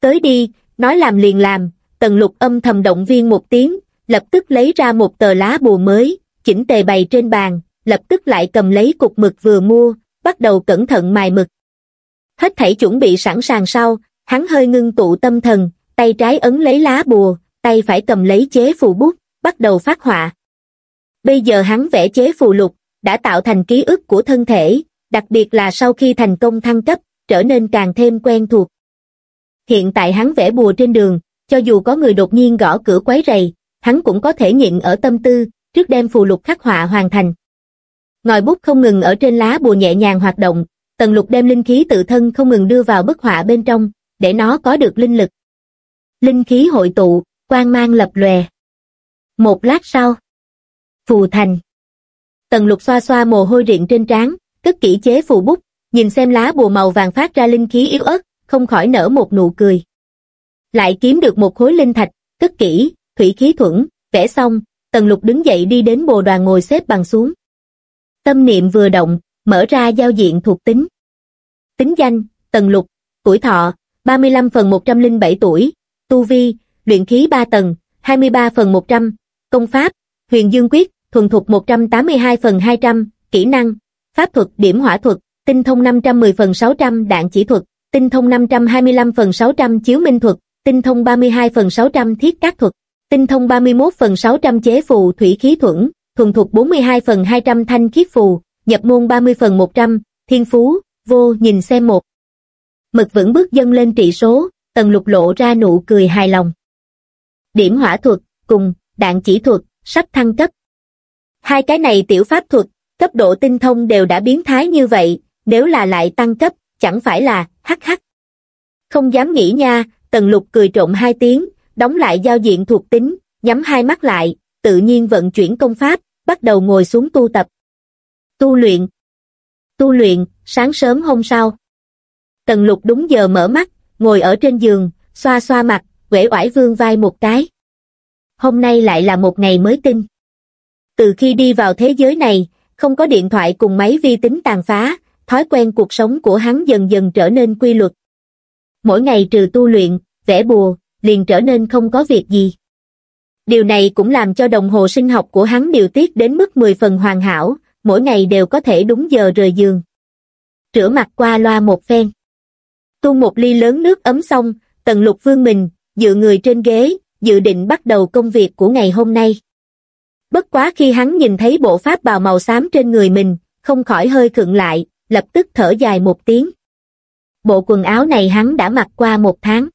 Tới đi, nói làm liền làm, tần lục âm thầm động viên một tiếng, lập tức lấy ra một tờ lá bùa mới, chỉnh tề bày trên bàn, lập tức lại cầm lấy cục mực vừa mua, bắt đầu cẩn thận mài mực. Hết thảy chuẩn bị sẵn sàng sau, hắn hơi ngưng tụ tâm thần, tay trái ấn lấy lá bùa, tay phải cầm lấy chế phù bút, bắt đầu phát họa. Bây giờ hắn vẽ chế phù lục, đã tạo thành ký ức của thân thể, đặc biệt là sau khi thành công thăng cấp, trở nên càng thêm quen thuộc. Hiện tại hắn vẽ bùa trên đường, cho dù có người đột nhiên gõ cửa quấy rầy, hắn cũng có thể nhịn ở tâm tư, trước đem phù lục khắc họa hoàn thành. Ngòi bút không ngừng ở trên lá bùa nhẹ nhàng hoạt động, tần lục đem linh khí tự thân không ngừng đưa vào bức họa bên trong, để nó có được linh lực. Linh khí hội tụ, quang mang lập lòe. Một lát sau, phù thành. Tần lục xoa xoa mồ hôi riện trên trán, cất kỹ chế phù bút, nhìn xem lá bùa màu vàng phát ra linh khí yếu ớt, không khỏi nở một nụ cười. Lại kiếm được một khối linh thạch, cất kỹ, thủy khí thuẫn, vẽ xong, tần lục đứng dậy đi đến bồ đoàn ngồi xếp bằng xuống. Tâm niệm vừa động, mở ra giao diện thuộc tính. Tính danh, tần lục, tuổi thọ, 35 phần 107 tuổi, tu vi, luyện khí 3 tầng, 23 phần 100, công pháp, huyền dương quyết, thuần thục 182 phần 200, kỹ năng, pháp thuật điểm hỏa thuật, tinh thông 510 phần 600 đạn chỉ thuật, tinh thông 525 phần 600 chiếu minh thuật, tinh thông 32 phần 600 thiết các thuật, tinh thông 31 phần 600 chế phù thủy khí thuẫn, thuần thục 42 phần 200 thanh khiết phù, nhập môn 30 phần 100, thiên phú, vô nhìn xem một. Mực vững bước dâng lên trị số, tần lục lộ ra nụ cười hài lòng. Điểm hỏa thuật, cùng, đạn chỉ thuật, sắp thăng cấp. Hai cái này tiểu pháp thuật, cấp độ tinh thông đều đã biến thái như vậy, nếu là lại tăng cấp, chẳng phải là, hắc hắc. Không dám nghĩ nha, tần lục cười trộm hai tiếng, đóng lại giao diện thuộc tính, nhắm hai mắt lại, tự nhiên vận chuyển công pháp, bắt đầu ngồi xuống tu tập. Tu luyện Tu luyện, sáng sớm hôm sau. Tần lục đúng giờ mở mắt, ngồi ở trên giường, xoa xoa mặt, quể oải vương vai một cái. Hôm nay lại là một ngày mới tinh. Từ khi đi vào thế giới này, không có điện thoại cùng máy vi tính tàn phá, thói quen cuộc sống của hắn dần dần trở nên quy luật. mỗi ngày trừ tu luyện, vẽ bùa, liền trở nên không có việc gì. Điều này cũng làm cho đồng hồ sinh học của hắn điều tiết đến mức 10 phần hoàn hảo, mỗi ngày đều có thể đúng giờ rời giường. Rửa mặt qua loa một phen. tu một ly lớn nước ấm xong, tần lục vương mình, dựa người trên ghế, dự định bắt đầu công việc của ngày hôm nay. Bất quá khi hắn nhìn thấy bộ pháp bào màu xám trên người mình, không khỏi hơi khựng lại, lập tức thở dài một tiếng. Bộ quần áo này hắn đã mặc qua một tháng.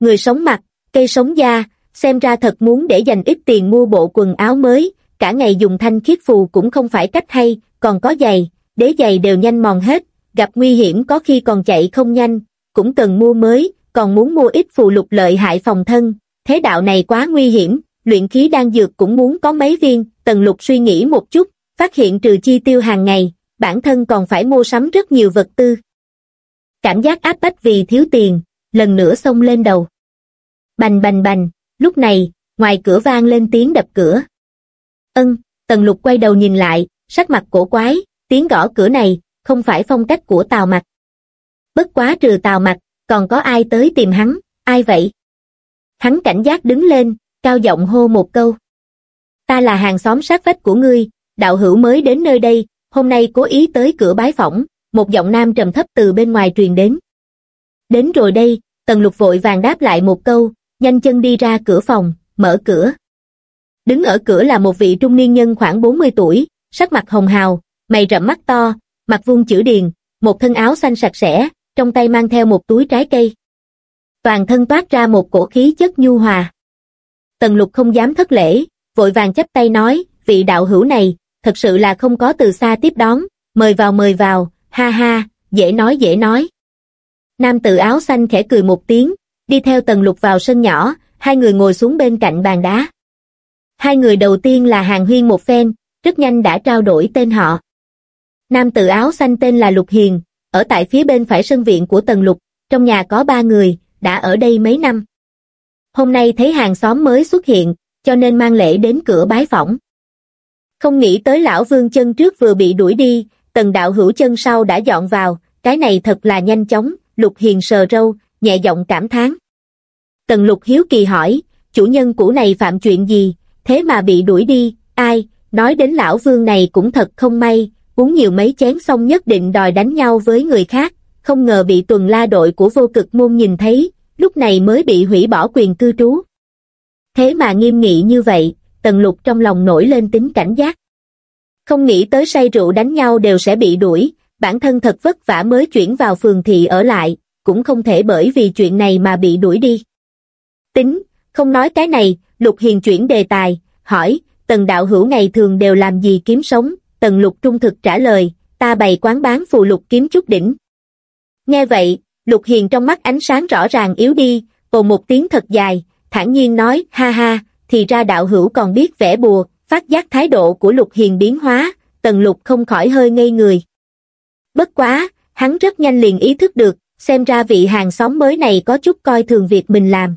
Người sống mặt, cây sống da, xem ra thật muốn để dành ít tiền mua bộ quần áo mới, cả ngày dùng thanh khiết phù cũng không phải cách hay, còn có giày, đế giày đều nhanh mòn hết, gặp nguy hiểm có khi còn chạy không nhanh, cũng cần mua mới, còn muốn mua ít phù lục lợi hại phòng thân, thế đạo này quá nguy hiểm, luyện khí đang dược cũng muốn có mấy viên, tần lục suy nghĩ một chút, phát hiện trừ chi tiêu hàng ngày, bản thân còn phải mua sắm rất nhiều vật tư. Cảm giác áp bách vì thiếu tiền, lần nữa xông lên đầu. Bành bành bành, lúc này, ngoài cửa vang lên tiếng đập cửa. Ân, tần lục quay đầu nhìn lại, sắc mặt cổ quái, tiếng gõ cửa này, không phải phong cách của tào mặt. Bất quá trừ tào mặt, còn có ai tới tìm hắn, ai vậy? Hắn cảnh giác đứng lên, cao giọng hô một câu. Ta là hàng xóm sát vách của ngươi, đạo hữu mới đến nơi đây, hôm nay cố ý tới cửa bái phỏng, một giọng nam trầm thấp từ bên ngoài truyền đến. Đến rồi đây, tần lục vội vàng đáp lại một câu, nhanh chân đi ra cửa phòng, mở cửa. Đứng ở cửa là một vị trung niên nhân khoảng 40 tuổi, sắc mặt hồng hào, mày rậm mắt to, mặt vuông chữ điền, một thân áo xanh sạch sẽ, trong tay mang theo một túi trái cây. Toàn thân toát ra một cổ khí chất nhu hòa. Tần lục không dám thất lễ, vội vàng chấp tay nói, vị đạo hữu này, thật sự là không có từ xa tiếp đón, mời vào mời vào, ha ha, dễ nói dễ nói. Nam tự áo xanh khẽ cười một tiếng, đi theo tần lục vào sân nhỏ, hai người ngồi xuống bên cạnh bàn đá. Hai người đầu tiên là hàng huyên một phen, rất nhanh đã trao đổi tên họ. Nam tự áo xanh tên là Lục Hiền, ở tại phía bên phải sân viện của tần lục, trong nhà có ba người, đã ở đây mấy năm. Hôm nay thấy hàng xóm mới xuất hiện, cho nên mang lễ đến cửa bái phỏng. Không nghĩ tới lão vương chân trước vừa bị đuổi đi, tần đạo hữu chân sau đã dọn vào, cái này thật là nhanh chóng, lục hiền sờ râu, nhẹ giọng cảm thán. Tần lục hiếu kỳ hỏi, chủ nhân cũ này phạm chuyện gì, thế mà bị đuổi đi, ai, nói đến lão vương này cũng thật không may, uống nhiều mấy chén xong nhất định đòi đánh nhau với người khác, không ngờ bị tuần la đội của vô cực môn nhìn thấy, lúc này mới bị hủy bỏ quyền cư trú. Thế mà nghiêm nghị như vậy, tần lục trong lòng nổi lên tính cảnh giác. Không nghĩ tới say rượu đánh nhau đều sẽ bị đuổi, bản thân thật vất vả mới chuyển vào phường thị ở lại, cũng không thể bởi vì chuyện này mà bị đuổi đi. Tính, không nói cái này, Lục Hiền chuyển đề tài, hỏi, tần đạo hữu ngày thường đều làm gì kiếm sống, tần lục trung thực trả lời, ta bày quán bán phù lục kiếm chút đỉnh. Nghe vậy, Lục Hiền trong mắt ánh sáng rõ ràng yếu đi, ồ một tiếng thật dài, thản nhiên nói, ha ha, thì ra đạo hữu còn biết vẽ bùa, phát giác thái độ của Lục Hiền biến hóa, tần lục không khỏi hơi ngây người. Bất quá, hắn rất nhanh liền ý thức được, xem ra vị hàng xóm mới này có chút coi thường việc mình làm.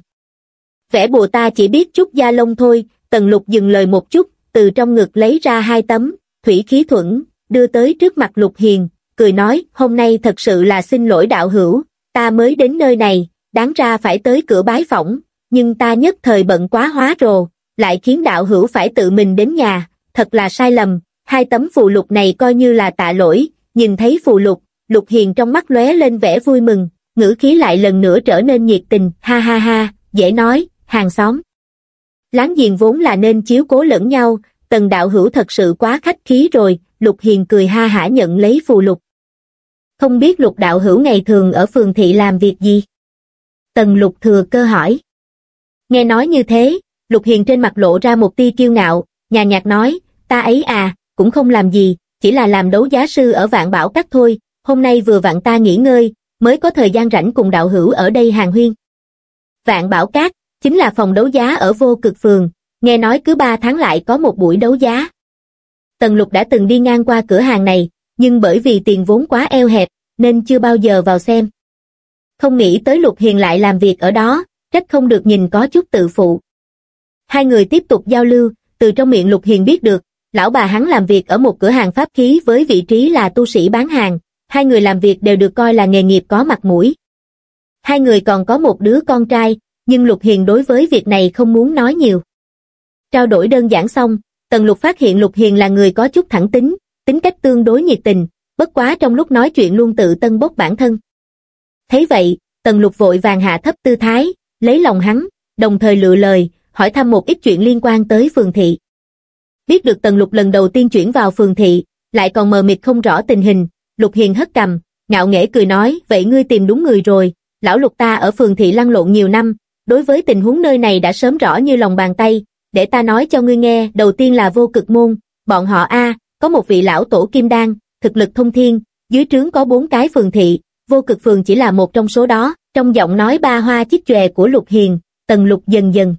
Vẽ bùa ta chỉ biết chút da lông thôi, tần lục dừng lời một chút, từ trong ngực lấy ra hai tấm, thủy khí thuẫn, đưa tới trước mặt lục hiền, cười nói, hôm nay thật sự là xin lỗi đạo hữu, ta mới đến nơi này, đáng ra phải tới cửa bái phỏng, nhưng ta nhất thời bận quá hóa rồ, lại khiến đạo hữu phải tự mình đến nhà, thật là sai lầm, hai tấm phù lục này coi như là tạ lỗi, nhìn thấy phù lục, lục hiền trong mắt lóe lên vẻ vui mừng, ngữ khí lại lần nữa trở nên nhiệt tình, ha ha ha, dễ nói, hàng xóm. Láng giềng vốn là nên chiếu cố lẫn nhau, tần đạo hữu thật sự quá khách khí rồi, lục hiền cười ha hả nhận lấy phù lục. Không biết lục đạo hữu ngày thường ở phường thị làm việc gì? Tần lục thừa cơ hỏi. Nghe nói như thế, lục hiền trên mặt lộ ra một tia kiêu ngạo, nhà nhạc nói, ta ấy à, cũng không làm gì, chỉ là làm đấu giá sư ở vạn bảo các thôi, hôm nay vừa vặn ta nghỉ ngơi, mới có thời gian rảnh cùng đạo hữu ở đây hàng huyên. Vạn bảo cát, chính là phòng đấu giá ở vô cực phường, nghe nói cứ ba tháng lại có một buổi đấu giá. Tần lục đã từng đi ngang qua cửa hàng này, nhưng bởi vì tiền vốn quá eo hẹp, nên chưa bao giờ vào xem. Không nghĩ tới Lục Hiền lại làm việc ở đó, trách không được nhìn có chút tự phụ. Hai người tiếp tục giao lưu, từ trong miệng Lục Hiền biết được, lão bà hắn làm việc ở một cửa hàng pháp khí với vị trí là tu sĩ bán hàng, hai người làm việc đều được coi là nghề nghiệp có mặt mũi. Hai người còn có một đứa con trai, nhưng Lục Hiền đối với việc này không muốn nói nhiều. Trao đổi đơn giản xong, Tần Lục phát hiện Lục Hiền là người có chút thẳng tính, tính cách tương đối nhiệt tình, bất quá trong lúc nói chuyện luôn tự tân bốc bản thân. Thấy vậy, Tần Lục vội vàng hạ thấp tư thái, lấy lòng hắn, đồng thời lựa lời, hỏi thăm một ít chuyện liên quan tới phường thị. Biết được Tần Lục lần đầu tiên chuyển vào phường thị, lại còn mờ mịt không rõ tình hình, Lục Hiền hất cầm, ngạo nghễ cười nói, vậy ngươi tìm đúng người rồi, lão Lục ta ở phường thị lăn lộn nhiều năm, đối với tình huống nơi này đã sớm rõ như lòng bàn tay, để ta nói cho ngươi nghe, đầu tiên là vô cực môn, bọn họ A, có một vị lão tổ kim đan, thực lực thông thiên, dưới trướng có bốn cái phường thị, vô cực phường chỉ là một trong số đó, trong giọng nói ba hoa chích chòe của Lục Hiền, Tần Lục dần dần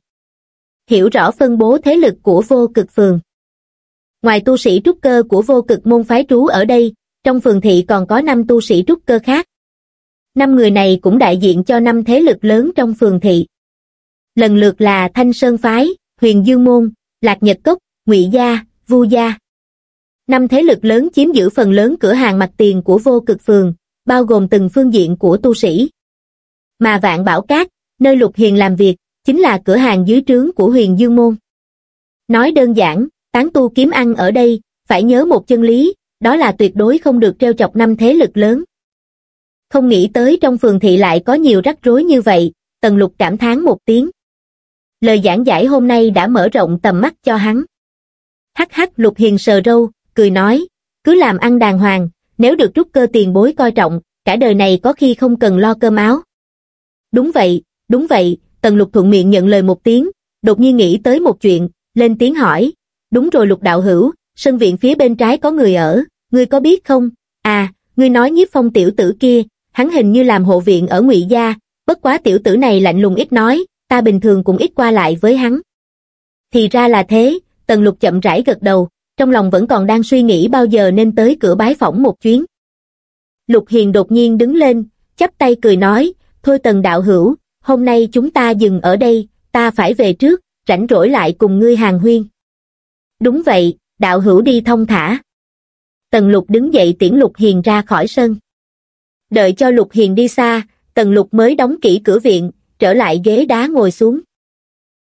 hiểu rõ phân bố thế lực của vô cực phường. Ngoài tu sĩ trúc cơ của vô cực môn phái trú ở đây, trong phường thị còn có năm tu sĩ trúc cơ khác. Năm người này cũng đại diện cho năm thế lực lớn trong phường thị. Lần lượt là Thanh Sơn Phái, Huyền Dương Môn, Lạc Nhật Cốc, Ngụy Gia, Vu Gia. Năm thế lực lớn chiếm giữ phần lớn cửa hàng mặt tiền của vô cực phường, bao gồm từng phương diện của tu sĩ. Mà Vạn Bảo Cát, nơi Lục Hiền làm việc, chính là cửa hàng dưới trướng của Huyền Dương Môn. Nói đơn giản, tán tu kiếm ăn ở đây, phải nhớ một chân lý, đó là tuyệt đối không được treo chọc năm thế lực lớn. Không nghĩ tới trong phường thị lại có nhiều rắc rối như vậy, Tần Lục cảm thán một tiếng. Lời giảng giải hôm nay đã mở rộng tầm mắt cho hắn. Hắc hắc Lục Hiền sờ râu, cười nói, cứ làm ăn đàng hoàng, nếu được rút cơ tiền bối coi trọng, cả đời này có khi không cần lo cơm áo. Đúng vậy, đúng vậy, Tần Lục thuận miệng nhận lời một tiếng, đột nhiên nghĩ tới một chuyện, lên tiếng hỏi, đúng rồi Lục đạo hữu, sân viện phía bên trái có người ở, ngươi có biết không? À, ngươi nói nhiếp phong tiểu tử kia, hắn hình như làm hộ viện ở ngụy Gia, bất quá tiểu tử này lạnh lùng ít nói, ta bình thường cũng ít qua lại với hắn. Thì ra là thế, Tần Lục chậm rãi gật đầu, trong lòng vẫn còn đang suy nghĩ bao giờ nên tới cửa bái phỏng một chuyến. Lục Hiền đột nhiên đứng lên, chắp tay cười nói, thôi Tần đạo hữu, hôm nay chúng ta dừng ở đây, ta phải về trước, rảnh rỗi lại cùng ngươi hàng huyên. Đúng vậy, đạo hữu đi thông thả. Tần lục đứng dậy tiễn lục hiền ra khỏi sân. Đợi cho lục hiền đi xa, tần lục mới đóng kỹ cửa viện, trở lại ghế đá ngồi xuống.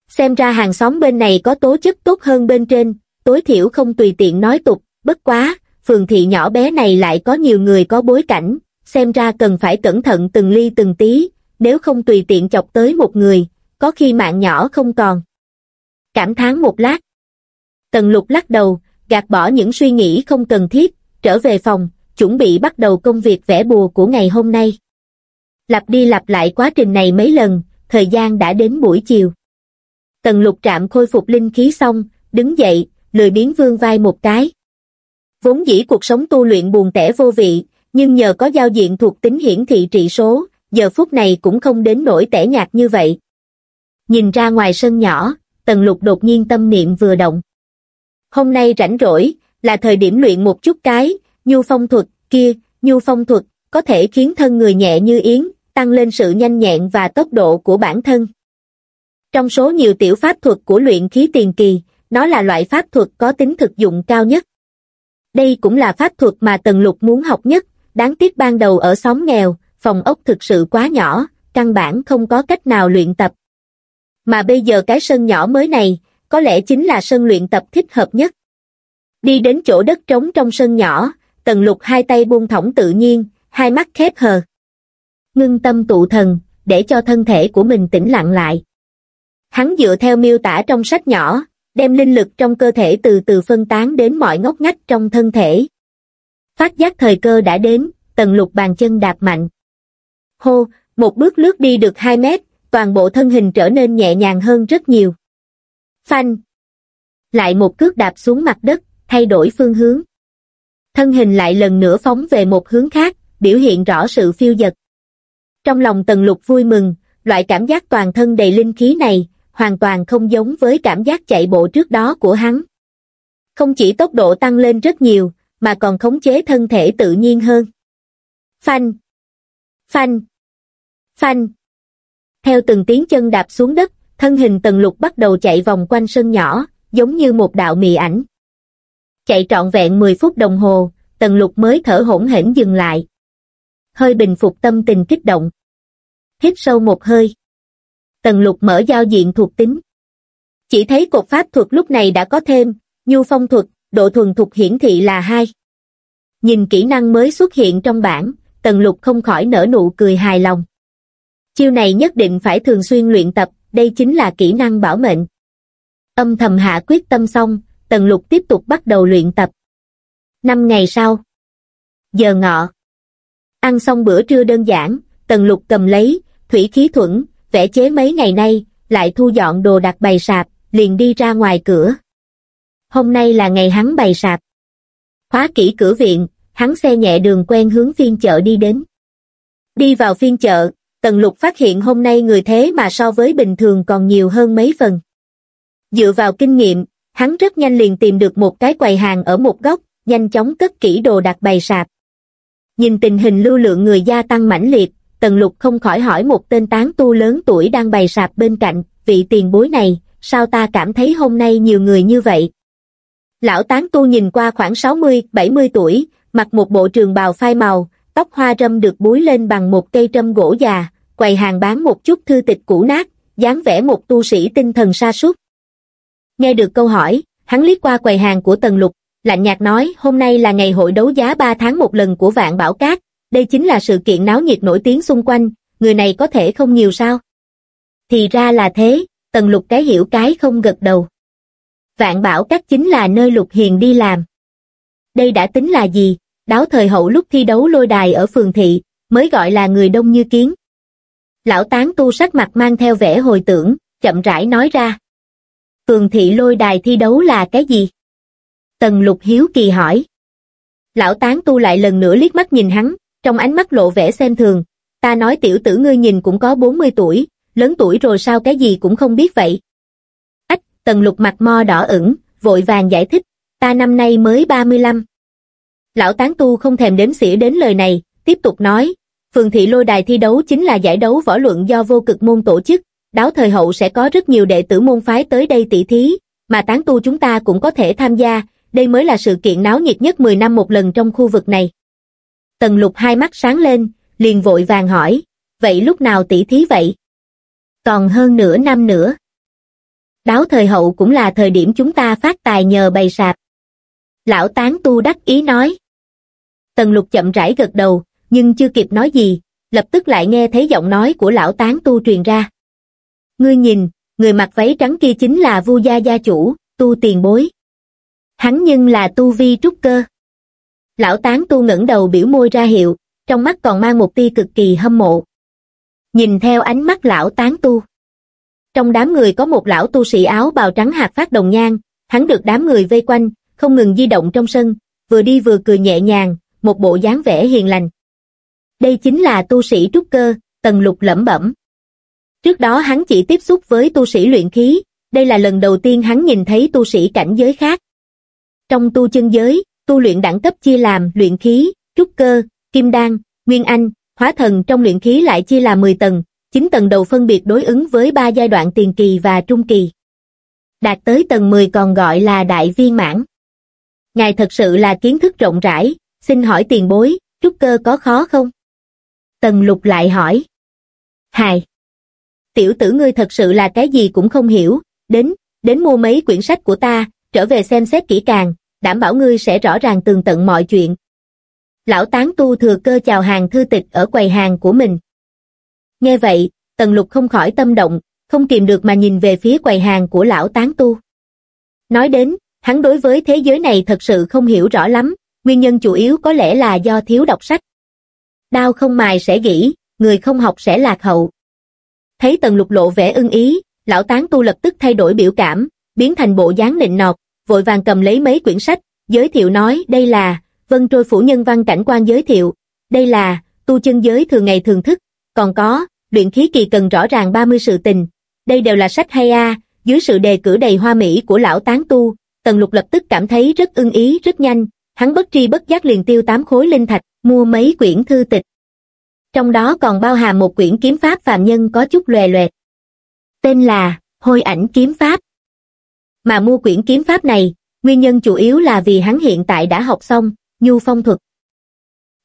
Xem ra hàng xóm bên này có tố chất tốt hơn bên trên, tối thiểu không tùy tiện nói tục, bất quá, phường thị nhỏ bé này lại có nhiều người có bối cảnh, xem ra cần phải cẩn thận từng ly từng tí, nếu không tùy tiện chọc tới một người, có khi mạng nhỏ không còn. Cảm thán một lát. Tần lục lắc đầu, gạt bỏ những suy nghĩ không cần thiết, trở về phòng, chuẩn bị bắt đầu công việc vẽ bùa của ngày hôm nay. Lặp đi lặp lại quá trình này mấy lần, thời gian đã đến buổi chiều. Tần lục trạm khôi phục linh khí xong, đứng dậy, lười biến vương vai một cái. Vốn dĩ cuộc sống tu luyện buồn tẻ vô vị, nhưng nhờ có giao diện thuộc tính hiển thị trị số, giờ phút này cũng không đến nỗi tẻ nhạt như vậy. Nhìn ra ngoài sân nhỏ, tần lục đột nhiên tâm niệm vừa động. Hôm nay rảnh rỗi, là thời điểm luyện một chút cái, nhu phong thuật, kia, nhu phong thuật, có thể khiến thân người nhẹ như yến, tăng lên sự nhanh nhẹn và tốc độ của bản thân. Trong số nhiều tiểu pháp thuật của luyện khí tiền kỳ, nó là loại pháp thuật có tính thực dụng cao nhất. Đây cũng là pháp thuật mà Tần Lục muốn học nhất, đáng tiếc ban đầu ở xóm nghèo, phòng ốc thực sự quá nhỏ, căn bản không có cách nào luyện tập. Mà bây giờ cái sân nhỏ mới này, có lẽ chính là sân luyện tập thích hợp nhất. Đi đến chỗ đất trống trong sân nhỏ, tần lục hai tay buông thõng tự nhiên, hai mắt khép hờ. Ngưng tâm tụ thần, để cho thân thể của mình tĩnh lặng lại. Hắn dựa theo miêu tả trong sách nhỏ, đem linh lực trong cơ thể từ từ phân tán đến mọi ngóc ngách trong thân thể. Phát giác thời cơ đã đến, tần lục bàn chân đạp mạnh. Hô, một bước lướt đi được 2 mét, toàn bộ thân hình trở nên nhẹ nhàng hơn rất nhiều. Phanh. Lại một cước đạp xuống mặt đất, thay đổi phương hướng. Thân hình lại lần nữa phóng về một hướng khác, biểu hiện rõ sự phiêu dật. Trong lòng tần lục vui mừng, loại cảm giác toàn thân đầy linh khí này, hoàn toàn không giống với cảm giác chạy bộ trước đó của hắn. Không chỉ tốc độ tăng lên rất nhiều, mà còn khống chế thân thể tự nhiên hơn. Phanh, phanh, phanh. Theo từng tiếng chân đạp xuống đất, thân hình tần lục bắt đầu chạy vòng quanh sân nhỏ, giống như một đạo mì ảnh. Chạy trọn vẹn 10 phút đồng hồ, tần lục mới thở hổn hển dừng lại. Hơi bình phục tâm tình kích động hít sâu một hơi. Tần lục mở giao diện thuộc tính. Chỉ thấy cột pháp thuật lúc này đã có thêm, nhu phong thuật, độ thuần thuộc hiển thị là hai. Nhìn kỹ năng mới xuất hiện trong bảng, tần lục không khỏi nở nụ cười hài lòng. Chiêu này nhất định phải thường xuyên luyện tập, đây chính là kỹ năng bảo mệnh. Âm thầm hạ quyết tâm xong, tần lục tiếp tục bắt đầu luyện tập. Năm ngày sau. Giờ ngọ. Ăn xong bữa trưa đơn giản, tần lục cầm lấy, thủy khí thuẫn, vẽ chế mấy ngày nay, lại thu dọn đồ đặt bày sạp, liền đi ra ngoài cửa. Hôm nay là ngày hắn bày sạp. Khóa kỹ cửa viện, hắn xe nhẹ đường quen hướng phiên chợ đi đến. Đi vào phiên chợ, Tần Lục phát hiện hôm nay người thế mà so với bình thường còn nhiều hơn mấy phần. Dựa vào kinh nghiệm, hắn rất nhanh liền tìm được một cái quầy hàng ở một góc, nhanh chóng cất kỹ đồ đặt bày sạp. Nhìn tình hình lưu lượng người gia tăng mãnh liệt, Tần Lục không khỏi hỏi một tên tán tu lớn tuổi đang bày sạp bên cạnh, vị tiền bối này, sao ta cảm thấy hôm nay nhiều người như vậy? Lão tán tu nhìn qua khoảng 60-70 tuổi, mặc một bộ trường bào phai màu, tóc hoa râm được búi lên bằng một cây trâm gỗ già, quầy hàng bán một chút thư tịch cũ nát, dáng vẻ một tu sĩ tinh thần sa sút Nghe được câu hỏi, hắn liếc qua quầy hàng của Tần Lục, lạnh nhạt nói hôm nay là ngày hội đấu giá 3 tháng một lần của Vạn Bảo Cát, đây chính là sự kiện náo nhiệt nổi tiếng xung quanh, người này có thể không nhiều sao? Thì ra là thế, Tần Lục cái hiểu cái không gật đầu. Vạn Bảo các chính là nơi Lục Hiền đi làm. Đây đã tính là gì? Đáo thời hậu lúc thi đấu lôi đài ở phường thị, mới gọi là người đông như kiến. Lão tán tu sắc mặt mang theo vẻ hồi tưởng, chậm rãi nói ra. Phường thị lôi đài thi đấu là cái gì? Tần lục hiếu kỳ hỏi. Lão tán tu lại lần nữa liếc mắt nhìn hắn, trong ánh mắt lộ vẻ xem thường. Ta nói tiểu tử ngươi nhìn cũng có 40 tuổi, lớn tuổi rồi sao cái gì cũng không biết vậy. Ách, tần lục mặt mo đỏ ửng, vội vàng giải thích, ta năm nay mới 35. Lão tán tu không thèm đếm xỉa đến lời này, tiếp tục nói, phường thị lôi đài thi đấu chính là giải đấu võ luận do vô cực môn tổ chức, đáo thời hậu sẽ có rất nhiều đệ tử môn phái tới đây tỷ thí, mà tán tu chúng ta cũng có thể tham gia, đây mới là sự kiện náo nhiệt nhất 10 năm một lần trong khu vực này. Tần lục hai mắt sáng lên, liền vội vàng hỏi, vậy lúc nào tỷ thí vậy? Còn hơn nửa năm nữa. Đáo thời hậu cũng là thời điểm chúng ta phát tài nhờ bày sạp. Lão tán tu đắc ý nói. Tần lục chậm rãi gật đầu, nhưng chưa kịp nói gì, lập tức lại nghe thấy giọng nói của lão tán tu truyền ra. Ngươi nhìn, người mặc váy trắng kia chính là vu gia gia chủ, tu tiền bối. Hắn nhưng là tu vi trúc cơ. Lão tán tu ngẩng đầu biểu môi ra hiệu, trong mắt còn mang một tia cực kỳ hâm mộ. Nhìn theo ánh mắt lão tán tu. Trong đám người có một lão tu sĩ áo bào trắng hạt phát đồng nhang, hắn được đám người vây quanh, không ngừng di động trong sân, vừa đi vừa cười nhẹ nhàng, một bộ dáng vẻ hiền lành. Đây chính là tu sĩ trúc cơ, tần lục lẩm bẩm. Trước đó hắn chỉ tiếp xúc với tu sĩ luyện khí, đây là lần đầu tiên hắn nhìn thấy tu sĩ cảnh giới khác. Trong tu chân giới, tu luyện đẳng cấp chia làm luyện khí, trúc cơ, kim đan, nguyên anh, hóa thần trong luyện khí lại chia làm 10 tầng, 9 tầng đầu phân biệt đối ứng với ba giai đoạn tiền kỳ và trung kỳ. Đạt tới tầng 10 còn gọi là đại viên mãn. Ngài thật sự là kiến thức rộng rãi, xin hỏi tiền bối, trúc cơ có khó không? Tần lục lại hỏi. Hài. Tiểu tử ngươi thật sự là cái gì cũng không hiểu, đến, đến mua mấy quyển sách của ta, trở về xem xét kỹ càng, đảm bảo ngươi sẽ rõ ràng tường tận mọi chuyện. Lão tán tu thừa cơ chào hàng thư tịch ở quầy hàng của mình. Nghe vậy, tần lục không khỏi tâm động, không kìm được mà nhìn về phía quầy hàng của lão tán tu. Nói đến, hắn đối với thế giới này thật sự không hiểu rõ lắm, nguyên nhân chủ yếu có lẽ là do thiếu đọc sách. Đao không mài sẽ gỉ, người không học sẽ lạc hậu. Thấy tần lục lộ vẻ ưng ý, lão tán tu lập tức thay đổi biểu cảm, biến thành bộ dáng nịnh nọt, vội vàng cầm lấy mấy quyển sách, giới thiệu nói đây là, vân trôi phủ nhân văn cảnh quan giới thiệu, đây là, tu chân giới thường ngày thường thức, còn có, luyện khí kỳ cần rõ ràng 30 sự tình, đây đều là sách hay a dưới sự đề cử đầy hoa mỹ của lão tán tu, tần lục lập tức cảm thấy rất ưng ý rất nhanh, hắn bất tri bất giác liền tiêu tám khối linh thạch, mua mấy quyển thư tịch. Trong đó còn bao hàm một quyển kiếm pháp phàm nhân có chút lòe loẹt. Tên là, Hôi ảnh kiếm pháp. Mà mua quyển kiếm pháp này, nguyên nhân chủ yếu là vì hắn hiện tại đã học xong, nhu phong thuật.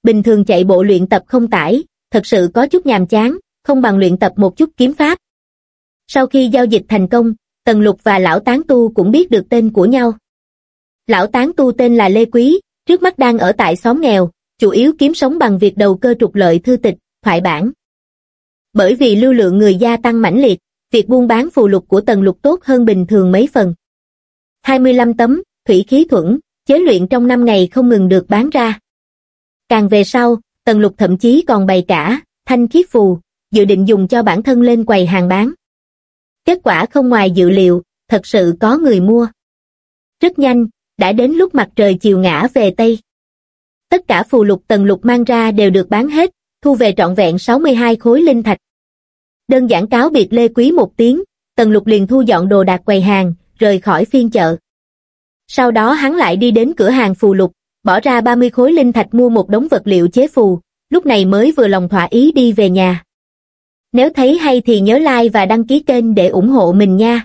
Bình thường chạy bộ luyện tập không tải, thật sự có chút nhàm chán, không bằng luyện tập một chút kiếm pháp. Sau khi giao dịch thành công, Tần Lục và Lão Tán Tu cũng biết được tên của nhau. Lão Tán Tu tên là Lê Quý, trước mắt đang ở tại xóm nghèo, chủ yếu kiếm sống bằng việc đầu cơ trục lợi thư tịch, thoại bản. Bởi vì lưu lượng người gia tăng mãnh liệt, việc buôn bán phù lục của Tần Lục tốt hơn bình thường mấy phần. 25 tấm, thủy khí thuẫn, chế luyện trong 5 ngày không ngừng được bán ra. Càng về sau, Tần Lục thậm chí còn bày cả, thanh khiết phù, dự định dùng cho bản thân lên quầy hàng bán. Kết quả không ngoài dự liệu, thật sự có người mua. Rất nhanh, đã đến lúc mặt trời chiều ngã về Tây. Tất cả phù lục Tần Lục mang ra đều được bán hết, thu về trọn vẹn 62 khối linh thạch. Đơn giản cáo biệt Lê Quý một tiếng, Tần Lục liền thu dọn đồ đạc quầy hàng, rời khỏi phiên chợ. Sau đó hắn lại đi đến cửa hàng phù lục, bỏ ra 30 khối linh thạch mua một đống vật liệu chế phù, lúc này mới vừa lòng thỏa ý đi về nhà. Nếu thấy hay thì nhớ like và đăng ký kênh để ủng hộ mình nha.